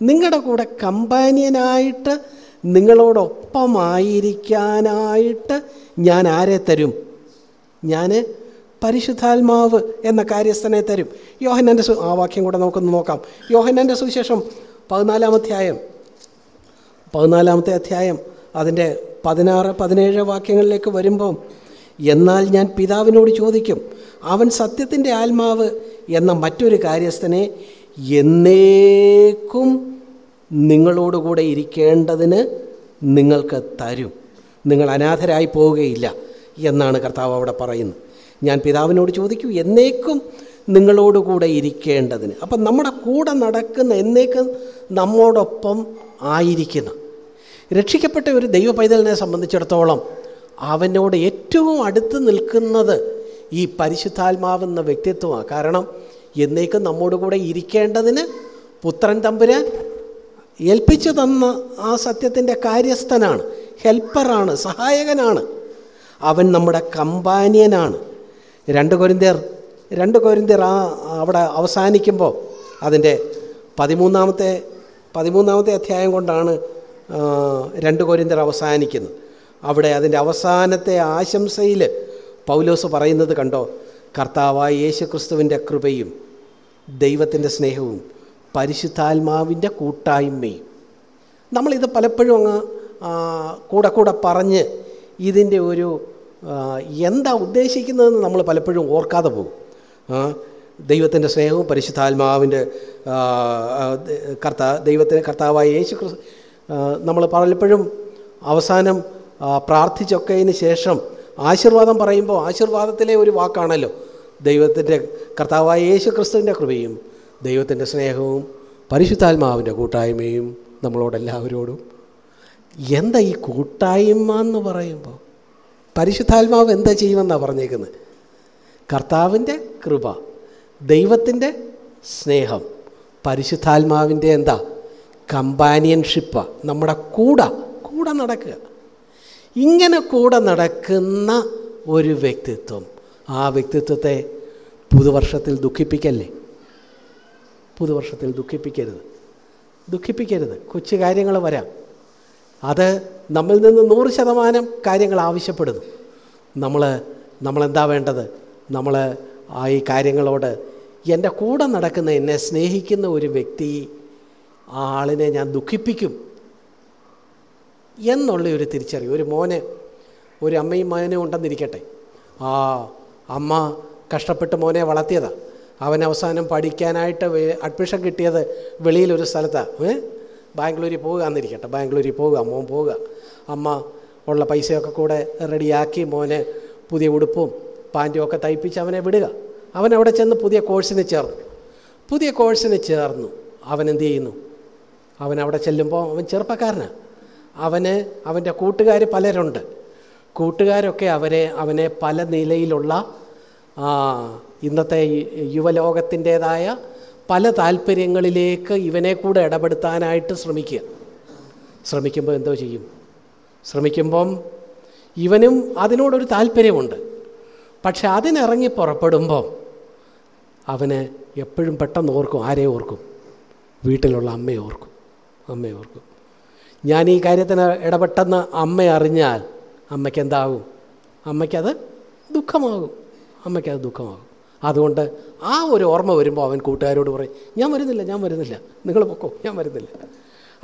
നിങ്ങളുടെ കൂടെ കമ്പാനിയനായിട്ട് നിങ്ങളോടൊപ്പമായിരിക്കാനായിട്ട് ഞാൻ ആരെ തരും? ഞാൻ പരിശുദ്ധാത്മാവ് എന്ന കാര്യസ്ഥനെ തരും. യോഹന്നന്റെ സു ആ വാക്യം കൂടെ നമുക്കൊന്ന് നോക്കാം. യോഹന്നന്റെ സുവിശേഷം പതിനാലാം അധ്യായം. പതിനാലാമത്തെ അധ്യായം അതിന്റെ പതിനാറ് പതിനേഴ് വാക്യങ്ങളിലേക്ക് വരുമ്പം എന്നാൽ ഞാൻ പിതാവിനോട് ചോദിക്കും അവൻ സത്യത്തിന്റെ ആത്മാവ് എന്ന മറ്റൊരു കാര്യസ്ഥനെ എന്നേക്കും നിങ്ങളോടുകൂടെ ഇരിക്കേണ്ടതിന് നിങ്ങൾക്ക് തരും. നിങ്ങൾ അനാഥരായി പോവുകയില്ല. എന്നാണ് കർത്താവ് അവിടെ പറയുന്നത് ഞാൻ പിതാവിനോട് ചോദിക്കൂ എന്നേക്കും നിങ്ങളോടുകൂടെ ഇരിക്കേണ്ടതിന്. അപ്പം നമ്മുടെ കൂടെ നടക്കുന്ന എന്നേക്കും നമ്മോടൊപ്പം ആയിരിക്കുന്ന രക്ഷിക്കപ്പെട്ട ഒരു ദൈവ പൈതലിനെ സംബന്ധിച്ചിടത്തോളം അവനോട് ഏറ്റവും അടുത്ത് നിൽക്കുന്നത് ഈ പരിശുദ്ധാത്മാവെന്ന വ്യക്തിത്വമാണ്. കാരണം എന്നേക്കും നമ്മോട് കൂടെ ഇരിക്കേണ്ടതിന് പുത്രൻ തമ്പുരാൻ ഏൽപ്പിച്ചു തന്ന ആ സത്യത്തിന്റെ കാര്യസ്ഥനാണ്. ഹെൽപ്പറാണ് സഹായകനാണ്. അവൻ നമ്മുടെ കമ്പാനിയനാണ്. രണ്ട് കൊരിന്തിയർ രണ്ട് കൊരിന്തിയർ ആ അവിടെ അവസാനിക്കുമ്പോൾ അതിന്റെ പതിമൂന്നാമത്തെ പതിമൂന്നാമത്തെ അധ്യായം കൊണ്ടാണ് രണ്ട് കൊരിന്തിയർ അവസാനിക്കുന്നത്. അവിടെ അതിന്റെ അവസാനത്തെ ആശംസയിൽ പൗലോസ് പറയുന്നത് കണ്ടോ? കർത്താവായ യേശു ക്രിസ്തുവിന്റെ കൃപയും ദൈവത്തിന്റെ സ്നേഹവും പരിശുദ്ധാത്മാവിന്റെ കൂട്ടായ്മയും. നമ്മളിത് പലപ്പോഴും അങ്ങ് കൂടെ കൂടെ പറഞ്ഞ് ഇതിന്റെ ഒരു എന്താ ഉദ്ദേശിക്കുന്നതെന്ന് നമ്മൾ പലപ്പോഴും ഓർക്കാതെ പോകും. ദൈവത്തിന്റെ സ്നേഹവും പരിശുദ്ധാത്മാവിന്റെ കർത്താ ദൈവത്തിന്റെ കർത്താവായ യേശു നമ്മൾ പലപ്പോഴും അവസാനം പ്രാർത്ഥിച്ചൊക്കെയതിന് ശേഷം ആശീർവാദം പറയുമ്പോൾ ആശീർവാദത്തിലെ ഒരു വാക്കാണല്ലോ. ദൈവത്തിന്റെ കർത്താവായ യേശു ക്രിസ്തുവിന്റെ കൃപയും ദൈവത്തിന്റെ സ്നേഹവും പരിശുദ്ധാത്മാവിന്റെ കൂട്ടായ്മയും നമ്മളോടെല്ലാവരോടും എന്താ ഈ കൂട്ടായ്മ എന്ന് പറയുമ്പോൾ പരിശുദ്ധാത്മാവ് എന്താ ചെയ്യുമെന്നാണ് പറഞ്ഞേക്കുന്നത്? കർത്താവിന്റെ കൃപ ദൈവത്തിന്റെ സ്നേഹം പരിശുദ്ധാത്മാവിന്റെ എന്താ? കമ്പാനിയൻഷിപ്പ് നമ്മുടെ കൂടെ കൂടെ നടക്കുക. ഇങ്ങനെ കൂടെ നടക്കുന്ന ഒരു വ്യക്തിത്വം. ആ വ്യക്തിത്വത്തെ പുതുവർഷത്തിൽ ദുഃഖിപ്പിക്കല്ലേ? പുതുവർഷത്തിൽ ദുഃഖിപ്പിക്കരുത്. ദുഃഖിപ്പിക്കരുത്. കൊച്ചു കാര്യങ്ങൾ വരാം. അത് നമ്മിൽ നിന്ന് നൂറ് ശതമാനം കാര്യങ്ങൾ ആവശ്യപ്പെടുന്നു. നമ്മൾ നമ്മളെന്താ വേണ്ടത്? നമ്മൾ ആ ഈ കാര്യങ്ങളോട് എന്റെ കൂടെ നടക്കുന്ന എന്നെ സ്നേഹിക്കുന്ന ഒരു വ്യക്തി ആ ആളിനെ ഞാൻ ദുഃഖിപ്പിക്കും എന്നുള്ള ഒരു തിരിച്ചറിവ്. ഒരു മോന് ഒരു അമ്മയും മകനും ഉണ്ടെന്നിരിക്കട്ടെ. ആ അമ്മ കഷ്ടപ്പെട്ട് മോനെ വളർത്തിയതാണ് അവൻ അവസാനം പഠിക്കാനായിട്ട് അഡ്മിഷൻ കിട്ടിയത് വെളിയിലൊരു സ്ഥലത്താണ് ഏ? ബാംഗ്ലൂരിൽ പോവുക എന്നിരിക്കട്ടെ. ബാംഗ്ലൂരിൽ പോവുക മോൻ പോവുക. അമ്മ ഉള്ള പൈസയൊക്കെ കൂടെ റെഡിയാക്കി മോന് പുതിയ ഉടുപ്പും പാന്റും ഒക്കെ തയ്പ്പിച്ച് അവനെ വിടുക. അവൻ അവിടെ ചെന്ന് പുതിയ കോഴ്സിന് ചേർന്നു. പുതിയ കോഴ്സിന് ചേർന്നു. അവൻ എന്ത് ചെയ്യുന്നു? അവൻ അവിടെ ചെല്ലുമ്പോൾ അവൻ ചെറുപ്പക്കാരനാണ് അവന് അവന്റെ കൂട്ടുകാർ പലരുണ്ട്. കൂട്ടുകാരൊക്കെ അവരെ അവനെ പല നിലയിലുള്ള ഇന്നത്തെ യുവലോകത്തിന്റേതായ പല താല്പര്യങ്ങളിലേക്ക് ഇവനെ കൂടെ ഇടപെടുത്താനായിട്ട് ശ്രമിക്കുക. ശ്രമിക്കുമ്പോൾ എന്തോ ചെയ്യും. ശ്രമിക്കുമ്പം ഇവനും അതിനോടൊരു താല്പര്യമുണ്ട്. പക്ഷെ അതിനിറങ്ങി പുറപ്പെടുമ്പോൾ അവന് എപ്പോഴും പെട്ടെന്ന് ഓർക്കും. ആരെ ഓർക്കും? വീട്ടിലുള്ള അമ്മയെ ഓർക്കും. അമ്മയെ ഓർക്കും. ഞാൻ ഈ കാര്യത്തിന് ഇടപെട്ടെന്ന് അമ്മ അറിഞ്ഞാൽ അമ്മയ്ക്ക് എന്താകും അമ്മയ്ക്കത് ദുഃഖമാകും. അമ്മയ്ക്കത് ദുഃഖമാകും. അതുകൊണ്ട് ആ ഒരു ഓർമ്മ വരുമ്പോൾ അവൻ കൂട്ടുകാരോട് പറയും ഞാൻ വരുന്നില്ല ഞാൻ വരുന്നില്ല. നിങ്ങൾ പൊക്കോ ഞാൻ വരുന്നില്ല.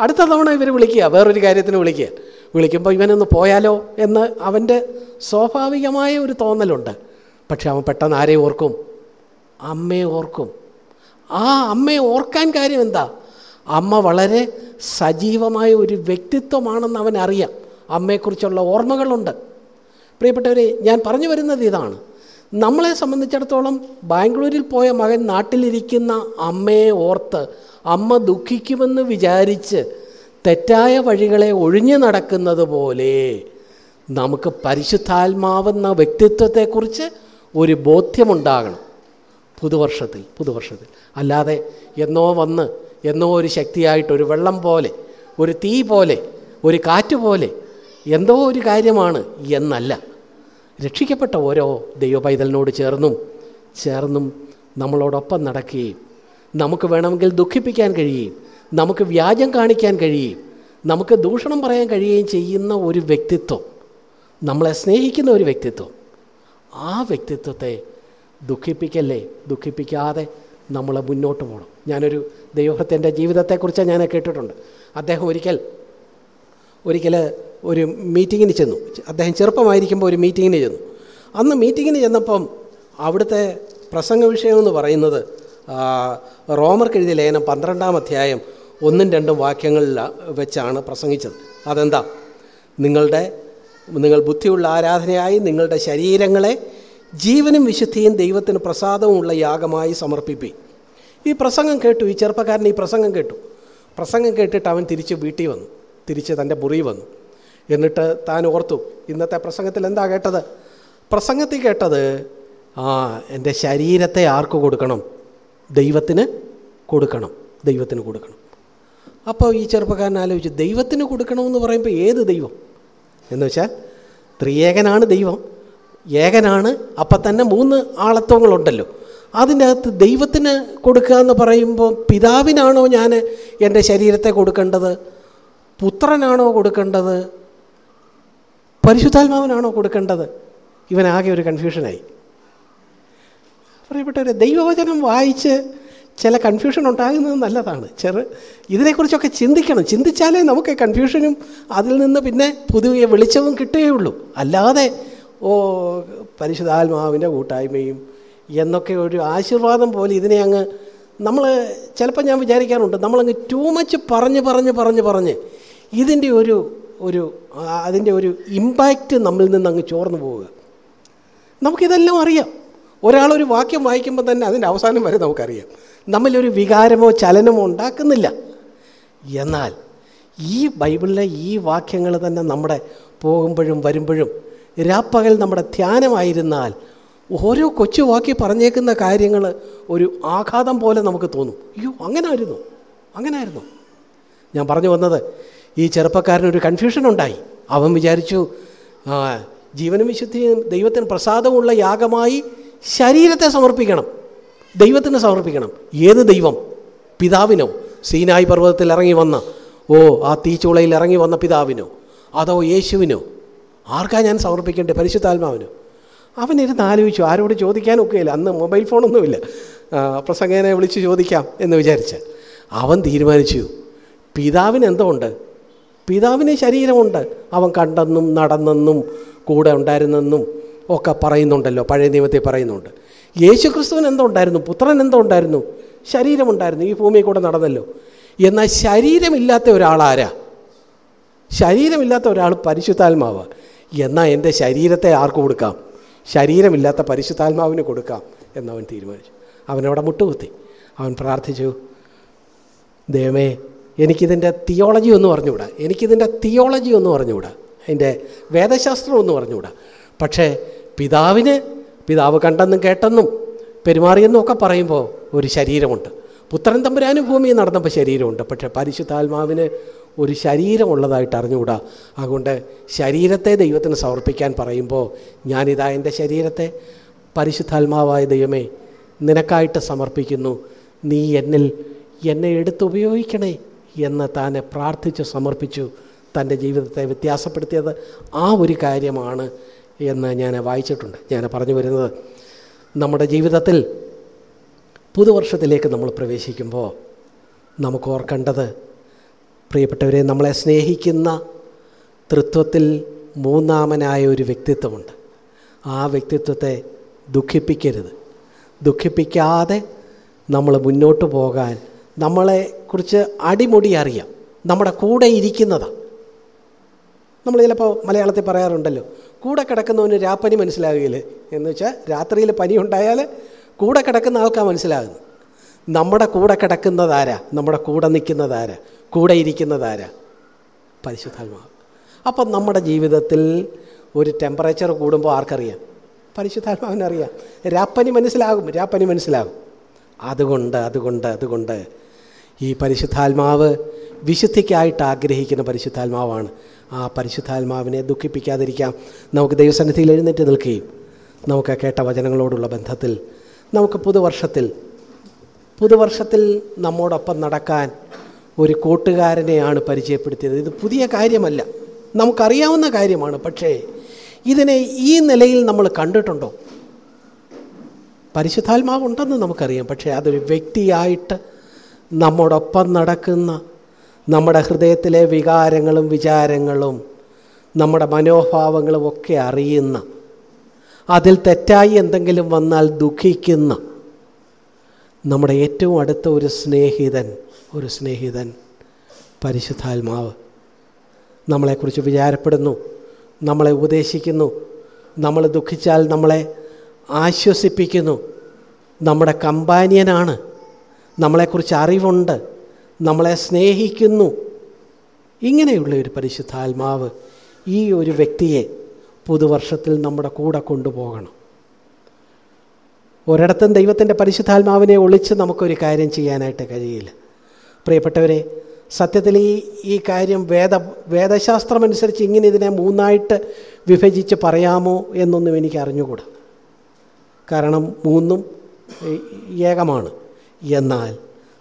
അടുത്ത തവണ ഇവർ വിളിക്കുക വേറൊരു കാര്യത്തിന് വിളിക്കുക. വിളിക്കുമ്പോൾ ഇവനൊന്ന് പോയാലോ എന്ന് അവന്റെ സ്വാഭാവികമായ ഒരു തോന്നലുണ്ട്. പക്ഷെ അവൻ പെട്ടെന്ന് ആരെ ഓർക്കും? അമ്മയെ ഓർക്കും. ആ അമ്മയെ ഓർക്കാൻ കാര്യം എന്താ? അമ്മ വളരെ സജീവമായ ഒരു വ്യക്തിത്വമാണെന്ന് അവൻ അറിയാം അമ്മയെക്കുറിച്ചുള്ള ഓർമ്മകളുണ്ട്. പ്രിയപ്പെട്ടവരെ ഞാൻ പറഞ്ഞു വരുന്നത് ഇതാണ്. നമ്മളെ സംബന്ധിച്ചിടത്തോളം ബാംഗ്ലൂരിൽ പോയ മകൻ നാട്ടിലിരിക്കുന്ന അമ്മയെ ഓർത്ത് അമ്മ ദുഃഖിക്കുമെന്ന് വിചാരിച്ച് തെറ്റായ വഴികളെ ഒഴിഞ്ഞു നടക്കുന്നത് പോലെ നമുക്ക് പരിശുദ്ധാത്മാവെന്ന വ്യക്തിത്വത്തെക്കുറിച്ച് ഒരു ബോധ്യമുണ്ടാകണം. പുതുവർഷത്തിൽ പുതുവർഷത്തിൽ. അല്ലാതെ എന്നോ വന്ന് എന്നോ ഒരു ശക്തിയായിട്ട് ഒരു വെള്ളം പോലെ ഒരു തീ പോലെ ഒരു കാറ്റ് പോലെ എന്തോ ഒരു കാര്യമാണ് എന്നല്ല. രക്ഷിക്കപ്പെട്ട ഓരോ ദൈവപൈതലിനോട് ചേർന്നും ചേർന്നും നമ്മളോടൊപ്പം നടക്കുകയും നമുക്ക് വേണമെങ്കിൽ ദുഃഖിപ്പിക്കാൻ കഴിയും നമുക്ക് വ്യാജം കാണിക്കാൻ കഴിയും നമുക്ക് ദൂഷണം പറയാൻ കഴിയുകയും ചെയ്യുന്ന ഒരു വ്യക്തിത്വം നമ്മളെ സ്നേഹിക്കുന്ന ഒരു വ്യക്തിത്വം ആ വ്യക്തിത്വത്തെ ദുഃഖിപ്പിക്കല്ലേ? ദുഃഖിപ്പിക്കാതെ നമ്മൾ മുന്നോട്ട് പോകണം. ഞാനൊരു ദൈവത്തിന്റെ ജീവിതത്തെക്കുറിച്ച് ഞാൻ കേട്ടിട്ടുണ്ട്. അദ്ദേഹം ഒരിക്കൽ ഒരിക്കൽ ഒരു മീറ്റിങ്ങിന് ചെന്നു. അദ്ദേഹം ചെറുപ്പമായിരിക്കുമ്പോൾ ഒരു മീറ്റിങ്ങിന് ചെന്നു. അന്ന് മീറ്റിങ്ങിന് ചെന്നപ്പം അവിടുത്തെ പ്രസംഗ വിഷയമെന്ന് പറയുന്നത് റോമർക്കെഴുതിയ ലേഖനം പന്ത്രണ്ടാം അധ്യായം ഒന്നും രണ്ടും വാക്യങ്ങളിൽ വെച്ചാണ് പ്രസംഗിച്ചത്. അതെന്താ? നിങ്ങളുടെ നിങ്ങൾ ബുദ്ധിയുള്ള ആരാധനയായി നിങ്ങളുടെ ശരീരങ്ങളെ ജീവനും വിശുദ്ധിയും ദൈവത്തിന് പ്രസാദവുമുള്ള യാഗമായി സമർപ്പിപ്പി. ഈ പ്രസംഗം കേട്ടു ഈ ചെറുപ്പക്കാരൻ ഈ പ്രസംഗം കേട്ടു. പ്രസംഗം കേട്ടിട്ട് അവൻ തിരിച്ച് വീട്ടിൽ വന്നു. തിരിച്ച് തന്റെ മുറി വന്നു. എന്നിട്ട് താൻ ഓർത്തു ഇന്നത്തെ പ്രസംഗത്തിൽ എന്താ കേട്ടത്? പ്രസംഗത്തിൽ കേട്ടത് ആ എന്റെ ശരീരത്തെ ആർക്ക് കൊടുക്കണം? ദൈവത്തിന് കൊടുക്കണം ദൈവത്തിന് കൊടുക്കണം. അപ്പോൾ ഈ ചെറുപ്പക്കാരൻ ആലോചിച്ചു ദൈവത്തിന് കൊടുക്കണമെന്ന് പറയുമ്പോൾ ഏത് ദൈവം? എന്ന് വെച്ചാൽ ത്രിയേകനാണ് ദൈവം ഏകനാണ് അപ്പം തന്നെ മൂന്ന് ആളത്വങ്ങളുണ്ടല്ലോ. അതിന്റെ അകത്ത് ദൈവത്തിന് കൊടുക്കുക എന്ന് പറയുമ്പോൾ പിതാവിനാണോ ഞാൻ എന്റെ ശരീരത്തെ കൊടുക്കേണ്ടത്? പുത്രനാണോ കൊടുക്കേണ്ടത്? പരിശുദ്ധാത്മാവിനാണോ കൊടുക്കേണ്ടത്? ഇവനാകെ ഒരു കൺഫ്യൂഷനായി പറയപ്പെട്ടവരെ ദൈവവചനം വായിച്ച് ചില കൺഫ്യൂഷൻ ഉണ്ടാകുന്നത് നല്ലതാണ്. ചെറു ഇതിനെക്കുറിച്ചൊക്കെ ചിന്തിക്കണം. ചിന്തിച്ചാലേ നമുക്ക് കൺഫ്യൂഷനും അതിൽ നിന്ന് പിന്നെ പുതിയ വെളിച്ചവും കിട്ടുകയുള്ളൂ. അല്ലാതെ ഓ പരിശുദ്ധാത്മാവിന്റെ കൂട്ടായ്മയും എന്നൊക്കെ ഒരു ആശീർവാദം പോലെ ഇതിനെ അങ്ങ് നമ്മൾ ചിലപ്പോൾ ഞാൻ വിചാരിക്കാറുണ്ട് നമ്മളങ്ങ് ടൂ മച്ച് പറഞ്ഞ് പറഞ്ഞ് പറഞ്ഞ് പറഞ്ഞ് ഇതിന്റെ ഒരു ഒരു അതിന്റെ ഒരു ഇമ്പാക്റ്റ് നമ്മളിൽ നിന്ന് അങ്ങ് ചോർന്നു പോവുക. നമുക്കിതെല്ലാം അറിയാം. ഒരാളൊരു വാക്യം വായിക്കുമ്പോൾ തന്നെ അതിന്റെ അവസാനം വരെ നമുക്കറിയാം. നമ്മളിലൊരു വികാരമോ ചലനമോ ഉണ്ടാക്കുന്നില്ല. എന്നാൽ ഈ ബൈബിളിലെ ഈ വാക്യങ്ങൾ തന്നെ നമ്മുടെ പോകുമ്പോഴും വരുമ്പോഴും രാപ്പകൽ നമ്മുടെ ധ്യാനമായിരുന്നാൽ ഓരോ കൊച്ചു വാക്കി പറഞ്ഞേക്കുന്ന കാര്യങ്ങൾ ഒരു ആഘാതം പോലെ നമുക്ക് തോന്നും. അയ്യോ അങ്ങനെ ആയിരുന്നു അങ്ങനെ ആയിരുന്നു ഞാൻ പറഞ്ഞു വന്നത് ഈ ചെറുപ്പക്കാരനൊരു കൺഫ്യൂഷൻ ഉണ്ടായി. അവൻ വിചാരിച്ചു ജീവനും വിശുദ്ധിയും ദൈവത്തിന് പ്രസാദമുള്ള യാഗമായി ശരീരത്തെ സമർപ്പിക്കണം. ദൈവത്തിന് സമർപ്പിക്കണം. ഏത് ദൈവം? പിതാവിനോ? സീനായി പർവതത്തിൽ ഇറങ്ങി വന്ന ഓ ആ തീച്ചുളയിൽ ഇറങ്ങി വന്ന പിതാവിനോ? അതോ യേശുവിനോ? ആർക്കാ ഞാൻ സമർപ്പിക്കേണ്ടത്? പരിശുദ്ധാത്മാവിനോ? അവനിരുന്ന് ആലോചിച്ചു ആരോട് ചോദിക്കാനൊക്കെയില്ല അന്ന് മൊബൈൽ ഫോണൊന്നുമില്ല. പ്രസംഗനെ വിളിച്ച് ചോദിക്കാം എന്ന് വിചാരിച്ച്. അവൻ തീരുമാനിച്ചു പിതാവിന് എന്തോ ഉണ്ട്? പിതാവിന് ശരീരമുണ്ട്. അവൻ കണ്ടെന്നും നടന്നെന്നും കൂടെ ഉണ്ടായിരുന്നെന്നും ഒക്കെ പറയുന്നുണ്ടല്ലോ. പഴയ നിയമത്തിൽ പറയുന്നുണ്ട്. യേശു ക്രിസ്തുവിന് എന്തോ ഉണ്ടായിരുന്നു പുത്രൻ എന്തോ ഉണ്ടായിരുന്നു ശരീരമുണ്ടായിരുന്നു. ഈ ഭൂമിയിൽ കൂടെ നടന്നല്ലോ. എന്നാൽ ശരീരമില്ലാത്ത ഒരാളാരാ ശരീരമില്ലാത്ത ഒരാൾ പരിശുദ്ധാത്മാവ്. എന്നാൽ എന്റെ ശരീരത്തെ ആർക്ക് കൊടുക്കാം? ശരീരമില്ലാത്ത പരിശുദ്ധാത്മാവിന് കൊടുക്കാം എന്നവൻ തീരുമാനിച്ചു. അവനവിടെ മുട്ടുകുത്തി. അവൻ പ്രാർത്ഥിച്ചു ദൈവമേ എനിക്കിതിന്റെ തിയോളജി ഒന്ന് പറഞ്ഞുകൂടാ? എനിക്കിതിന്റെ തിയോളജി ഒന്ന് പറഞ്ഞുകൂടാ? അതിന്റെ വേദശാസ്ത്രം ഒന്ന് പറഞ്ഞുകൂടാ? പക്ഷേ പിതാവിന് പിതാവ് കണ്ടെന്നും കേട്ടെന്നും പെരുമാറിയെന്നും ഒക്കെ പറയുമ്പോൾ ഒരു ശരീരമുണ്ട്. പുത്രൻ തമ്പുരാനും ഭൂമിയിൽ നടന്നപ്പോൾ ശരീരമുണ്ട്. പക്ഷേ പരിശുദ്ധാത്മാവിന് ഒരു ശരീരമുള്ളതായിട്ട് അറിഞ്ഞുകൂടാ? അതുകൊണ്ട് ശരീരത്തെ ദൈവത്തിന് സമർപ്പിക്കാൻ പറയുമ്പോൾ ഞാനിതാ എന്റെ ശരീരത്തെ പരിശുദ്ധാത്മാവായ ദൈവമേ നിനക്കായിട്ട് സമർപ്പിക്കുന്നു. നീ എന്നിൽ എന്നെ എടുത്തുപയോഗിക്കണേ. എന്ന് താനെ പ്രാർത്ഥിച്ച് സമർപ്പിച്ചു തന്റെ ജീവിതത്തെ വ്യത്യാസപ്പെടുത്തിയത് ആ ഒരു കാര്യമാണ് എന്ന് ഞാൻ വായിച്ചിട്ടുണ്ട്. ഞാൻ പറഞ്ഞു വരുന്നത് നമ്മുടെ ജീവിതത്തിൽ പുതുവർഷത്തിലേക്ക് നമ്മൾ പ്രവേശിക്കുമ്പോൾ നമുക്ക് ഓർക്കേണ്ടത് പ്രിയപ്പെട്ടവരെ നമ്മളെ സ്നേഹിക്കുന്ന തൃത്വത്തിൽ മൂന്നാമനായ ഒരു വ്യക്തിത്വമുണ്ട്. ആ വ്യക്തിത്വത്തെ ദുഃഖിപ്പിക്കരുത്. ദുഃഖിപ്പിക്കാതെ നമ്മൾ മുന്നോട്ട് പോകാൻ നമ്മളെക്കുറിച്ച് അടിമുടി അറിയാം. നമ്മുടെ കൂടെ ഇരിക്കുന്നതാണ് നമ്മൾ ചിലപ്പോൾ മലയാളത്തിൽ പറയാറുണ്ടല്ലോ കൂടെ കിടക്കുന്നവന് രാപ്പനി മനസ്സിലാവുകയില്ല എന്ന് വെച്ചാൽ രാത്രിയിൽ പനി ഉണ്ടായാൽ കൂടെ കിടക്കുന്ന ആൾക്കാണ് മനസ്സിലാകുന്നത്. നമ്മുടെ കൂടെ കിടക്കുന്നതാരാ? നമ്മുടെ കൂടെ നിൽക്കുന്നതാരാ? കൂടെ ഇരിക്കുന്നതാരാ? പരിശുദ്ധാത്മാവ്. അപ്പം നമ്മുടെ ജീവിതത്തിൽ ഒരു ടെമ്പറേച്ചർ കൂടുമ്പോൾ ആർക്കറിയാം? പരിശുദ്ധാത്മാവിനറിയാം. രാപ്പനി മനസ്സിലാകും രാപ്പനി മനസ്സിലാകും. അതുകൊണ്ട് അതുകൊണ്ട് അതുകൊണ്ട് ഈ പരിശുദ്ധാത്മാവ് വിശുദ്ധിക്കായിട്ട് ആഗ്രഹിക്കുന്ന പരിശുദ്ധാത്മാവാണ്. ആ പരിശുദ്ധാത്മാവിനെ ദുഃഖിപ്പിക്കാതിരിക്കാം. നമുക്ക് ദൈവസന്നിധിയിൽ എഴുന്നേറ്റ് നിൽക്കുകയും നമുക്ക് കേട്ട വചനങ്ങളോടുള്ള ബന്ധത്തിൽ നമുക്ക് പുതുവർഷത്തിൽ പുതുവർഷത്തിൽ നമ്മോടൊപ്പം നടക്കാൻ ഒരു കൂട്ടുകാരനെയാണ് പരിചയപ്പെടുത്തിയത്. ഇത് പുതിയ കാര്യമല്ല. നമുക്കറിയാവുന്ന കാര്യമാണ്. പക്ഷേ ഇതിനെ ഈ നിലയിൽ നമ്മൾ കണ്ടിട്ടുണ്ടോ? പരിശുദ്ധാത്മാവുണ്ടെന്ന് നമുക്കറിയാം. പക്ഷേ അതൊരു വ്യക്തിയായിട്ട് നമ്മോടൊപ്പം നടക്കുന്ന നമ്മുടെ ഹൃദയത്തിലെ വികാരങ്ങളും വിചാരങ്ങളും നമ്മുടെ മനോഭാവങ്ങളും ഒക്കെ അറിയുന്ന അതിൽ തെറ്റായി എന്തെങ്കിലും വന്നാൽ ദുഃഖിക്കുന്ന നമ്മുടെ ഏറ്റവും അടുത്ത ഒരു സ്നേഹിതൻ ഒരു സ്നേഹിതൻ പരിശുദ്ധാത്മാവ് നമ്മളെക്കുറിച്ച് വിചാരപ്പെടുന്നു നമ്മളെ ഉപദേശിക്കുന്നു നമ്മൾ ദുഃഖിച്ചാൽ നമ്മളെ ആശ്വസിപ്പിക്കുന്നു. നമ്മുടെ കമ്പാനിയനാണ് നമ്മളെക്കുറിച്ച് അറിവുണ്ട് നമ്മളെ സ്നേഹിക്കുന്നു. ഇങ്ങനെയുള്ള ഒരു പരിശുദ്ധാത്മാവ് ഈ ഒരു വ്യക്തിയെ പുതുവർഷത്തിൽ നമ്മുടെ കൂടെ കൊണ്ടുപോകണം. ഒരിടത്തും ദൈവത്തിന്റെ പരിശുദ്ധാത്മാവിനെ ഒളിച്ച് നമുക്കൊരു കാര്യം ചെയ്യാനായിട്ട് കഴിയില്ല. പ്രിയപ്പെട്ടവരെ സത്യത്തിൽ ഈ ഈ കാര്യം വേദ വേദശാസ്ത്രമനുസരിച്ച് ഇങ്ങനെ ഇതിനെ മൂന്നായിട്ട് വിഭജിച്ച് പറയാമോ എന്നൊന്നും എനിക്ക് അറിഞ്ഞുകൂടാ കാരണം മൂന്നും ഏകമാണ്. എന്നാൽ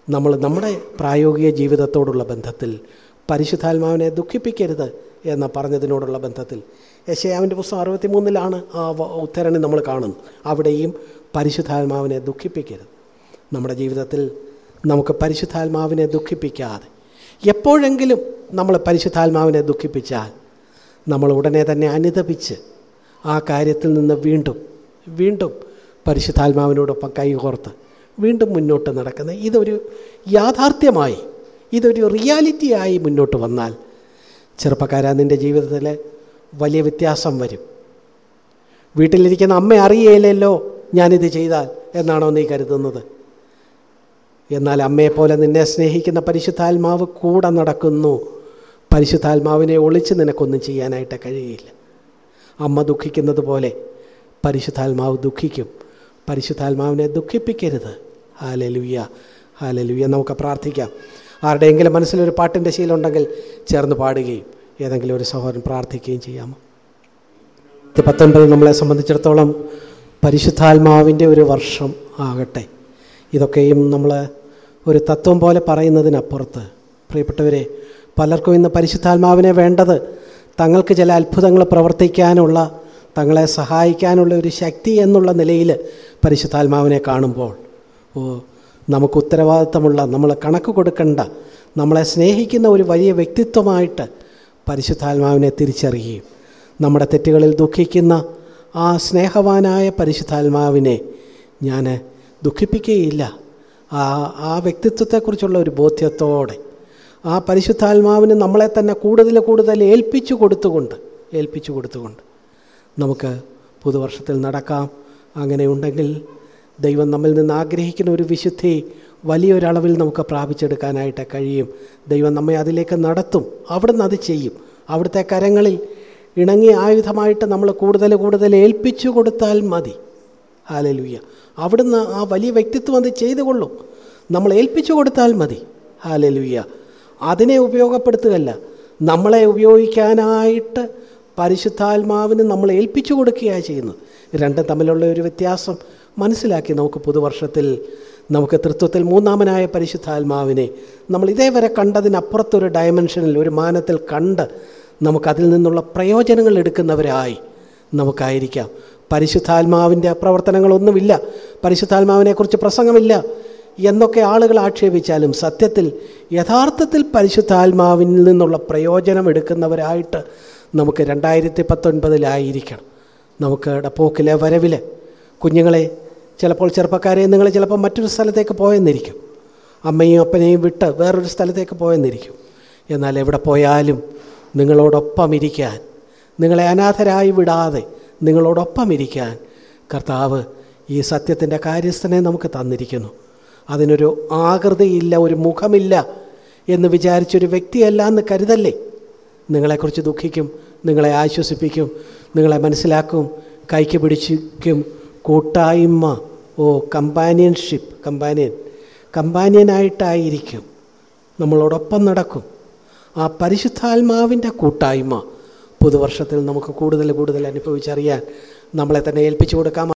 നമ്മൾ നമ്മുടെ പ്രായോഗിക ജീവിതത്തോടുള്ള ബന്ധത്തിൽ പരിശുദ്ധാത്മാവിനെ ദുഃഖിപ്പിക്കരുത് എന്ന് പറഞ്ഞതിനോടുള്ള ബന്ധത്തിൽ യശയാവിന്റെ പുസ്തകം അറുപത്തി മൂന്നിലാണ് ആ ഉത്തരണി നമ്മൾ കാണുന്നത്. അവിടെയും പരിശുദ്ധാത്മാവിനെ ദുഃഖിപ്പിക്കരുത്. നമ്മുടെ ജീവിതത്തിൽ നമുക്ക് പരിശുദ്ധാത്മാവിനെ ദുഃഖിപ്പിക്കാതെ എപ്പോഴെങ്കിലും നമ്മൾ പരിശുദ്ധാത്മാവിനെ ദുഃഖിപ്പിച്ചാൽ നമ്മൾ ഉടനെ തന്നെ അനുദപിച്ച് ആ കാര്യത്തിൽ നിന്ന് വീണ്ടും വീണ്ടും പരിശുദ്ധാത്മാവിനോടൊപ്പം കൈകോർത്ത് വീണ്ടും മുന്നോട്ട് നടക്കുന്നത്. ഇതൊരു യാഥാർത്ഥ്യമായി ഇതൊരു റിയാലിറ്റിയായി മുന്നോട്ട് വന്നാൽ ചെറുപ്പക്കാരാ നിന്റെ ജീവിതത്തിൽ വലിയ വ്യത്യാസം വരും. വീട്ടിലിരിക്കുന്ന അമ്മ അറിയേലല്ലോ ഞാനിത് ചെയ്താൽ എന്നാണോ നീ കരുതുന്നത്? എന്നാൽ അമ്മയെപ്പോലെ നിന്നെ സ്നേഹിക്കുന്ന പരിശുദ്ധാത്മാവ് കൂടെ നടക്കുന്നു. പരിശുദ്ധാത്മാവിനെ ഒളിച്ച് നിനക്കൊന്നും ചെയ്യാനായിട്ട് കഴിയില്ല. അമ്മ ദുഃഖിക്കുന്നത് പോലെ പരിശുദ്ധാത്മാവ് ദുഃഖിക്കും. പരിശുദ്ധാത്മാവിനെ ദുഃഖിപ്പിക്കരുത്. ഹാലലുയ്യ ഹാലലുയ്യ നമുക്ക് പ്രാർത്ഥിക്കാം. ആരുടെയെങ്കിലും മനസ്സിലൊരു പാട്ടിന്റെ ശീലമുണ്ടെങ്കിൽ ചേർന്ന് പാടുകയും ഏതെങ്കിലും ഒരു സഹോദരൻ പ്രാർത്ഥിക്കുകയും ചെയ്യാമോ പത്തൊൻപത് നമ്മളെ സംബന്ധിച്ചിടത്തോളം പരിശുദ്ധാത്മാവിന്റെ ഒരു വർഷം ആകട്ടെ. ഇതൊക്കെയും നമ്മൾ ഒരു തത്വം പോലെ പറയുന്നതിനപ്പുറത്ത് പ്രിയപ്പെട്ടവരെ പലർക്കും ഇന്ന് പരിശുദ്ധാത്മാവിനെ വേണ്ടത് തങ്ങൾക്ക് ചില അത്ഭുതങ്ങൾ പ്രവർത്തിക്കാനുള്ള തങ്ങളെ സഹായിക്കാനുള്ള ഒരു ശക്തി എന്നുള്ള നിലയിൽ പരിശുദ്ധാത്മാവിനെ കാണുമ്പോൾ ഓ നമുക്ക് ഉത്തരവാദിത്തമുള്ള നമ്മൾ കണക്ക് കൊടുക്കേണ്ട നമ്മളെ സ്നേഹിക്കുന്ന ഒരു വലിയ വ്യക്തിത്വമായിട്ട് പരിശുദ്ധാത്മാവിനെ തിരിച്ചറിയുകയും നമ്മുടെ തെറ്റുകളിൽ ദുഃഖിക്കുന്ന ആ സ്നേഹവാനായ പരിശുദ്ധാത്മാവിനെ ഞാൻ ദുഃഖിപ്പിക്കുകയില്ല. ആ ആ വ്യക്തിത്വത്തെക്കുറിച്ചുള്ള ഒരു ബോധ്യത്തോടെ ആ പരിശുദ്ധാത്മാവിന് നമ്മളെ തന്നെ കൂടുതൽ കൂടുതൽ ഏൽപ്പിച്ചു കൊടുത്തുകൊണ്ട് ഏൽപ്പിച്ചു കൊടുത്തുകൊണ്ട് നമുക്ക് പുതുവർഷത്തിൽ നടക്കാം. അങ്ങനെ ഉണ്ടെങ്കിൽ ദൈവം നമ്മിൽ നിന്ന് ആഗ്രഹിക്കുന്ന ഒരു വിശുദ്ധി വലിയൊരളവിൽ നമുക്ക് പ്രാപിച്ചെടുക്കാനായിട്ട് കഴിയും. ദൈവം നമ്മെ അതിലേക്ക് നടത്തും. അവിടുന്ന് അത് ചെയ്യും. അവിടുത്തെ കരങ്ങളിൽ ഇണങ്ങി ആയുധമായിട്ട് നമ്മൾ കൂടുതൽ കൂടുതൽ ഏൽപ്പിച്ചു കൊടുത്താൽ മതി. ഹാലലുയ്യ അവിടുന്ന് ആ വലിയ വ്യക്തിത്വം അത് ചെയ്തു കൊള്ളും. നമ്മൾ ഏൽപ്പിച്ചു കൊടുത്താൽ മതി. ഹാലലുയ്യ അതിനെ ഉപയോഗപ്പെടുത്തുകയല്ല. നമ്മളെ ഉപയോഗിക്കാനായിട്ട് പരിശുദ്ധാത്മാവിന് നമ്മൾ ഏൽപ്പിച്ചു കൊടുക്കുകയാണ് ചെയ്യുന്നത്. രണ്ടും തമ്മിലുള്ള ഒരു വ്യത്യാസം മനസ്സിലാക്കി നമുക്ക് പുതുവർഷത്തിൽ നമുക്ക് തൃത്വത്തിൽ മൂന്നാമനായ പരിശുദ്ധാത്മാവിനെ നമ്മൾ ഇതേവരെ കണ്ടതിനപ്പുറത്തൊരു ഡയമെൻഷനിൽ ഒരു മാനത്തിൽ കണ്ട് നമുക്കതിൽ നിന്നുള്ള പ്രയോജനങ്ങൾ എടുക്കുന്നവരായി നമുക്കായിരിക്കാം. പരിശുദ്ധാത്മാവിന്റെ പ്രവർത്തനങ്ങളൊന്നുമില്ല. പരിശുദ്ധാത്മാവിനെക്കുറിച്ച് പ്രസംഗമില്ല. എന്നൊക്കെ ആളുകൾ ആക്ഷേപിച്ചാലും സത്യത്തിൽ യഥാർത്ഥത്തിൽ പരിശുദ്ധാത്മാവിൽ നിന്നുള്ള പ്രയോജനം എടുക്കുന്നവരായിട്ട് നമുക്ക് രണ്ടായിരത്തി പത്തൊൻപതിലായിരിക്കണം നമുക്ക് ഡപ്പോക്കിലെ വരവിൽ കുഞ്ഞുങ്ങളെ ചിലപ്പോൾ ചെറുപ്പക്കാരെ നിങ്ങൾ ചിലപ്പോൾ മറ്റൊരു സ്ഥലത്തേക്ക് പോയെന്നിരിക്കും. അമ്മയും അപ്പനെയും വിട്ട് വേറൊരു സ്ഥലത്തേക്ക് പോയെന്നിരിക്കും. എന്നാൽ എവിടെ പോയാലും നിങ്ങളോടൊപ്പം ഇരിക്കാൻ നിങ്ങളെ അനാഥരായി വിടാതെ നിങ്ങളോടൊപ്പം ഇരിക്കാൻ കർത്താവ് ഈ സത്യത്തിന്റെ കാര്യസ്ഥനെ നമുക്ക് തന്നിരിക്കുന്നു. അതിനൊരു ആകൃതിയില്ല ഒരു മുഖമില്ല എന്ന് വിചാരിച്ചൊരു വ്യക്തിയല്ല എന്ന് കരുതല്ലേ? നിങ്ങളെക്കുറിച്ച് ദുഃഖിക്കും നിങ്ങളെ ആശ്വസിപ്പിക്കും നിങ്ങളെ മനസ്സിലാക്കും കൈക്ക് പിടിച്ചിരിക്കും. കൂട്ടായ്മ ഓ കമ്പാനിയൻഷിപ്പ് കമ്പാനിയൻ. കമ്പാനിയനായിട്ടായിരിക്കും. നമ്മളോടൊപ്പം നടക്കും. ആ പരിശുദ്ധാത്മാവിന്റെ കൂട്ടായ്മ പുതുവർഷത്തിൽ നമുക്ക് കൂടുതൽ കൂടുതൽ അനുഭവിച്ചറിയാൻ നമ്മളെ തന്നെ ഏൽപ്പിച്ചു കൊടുക്കാം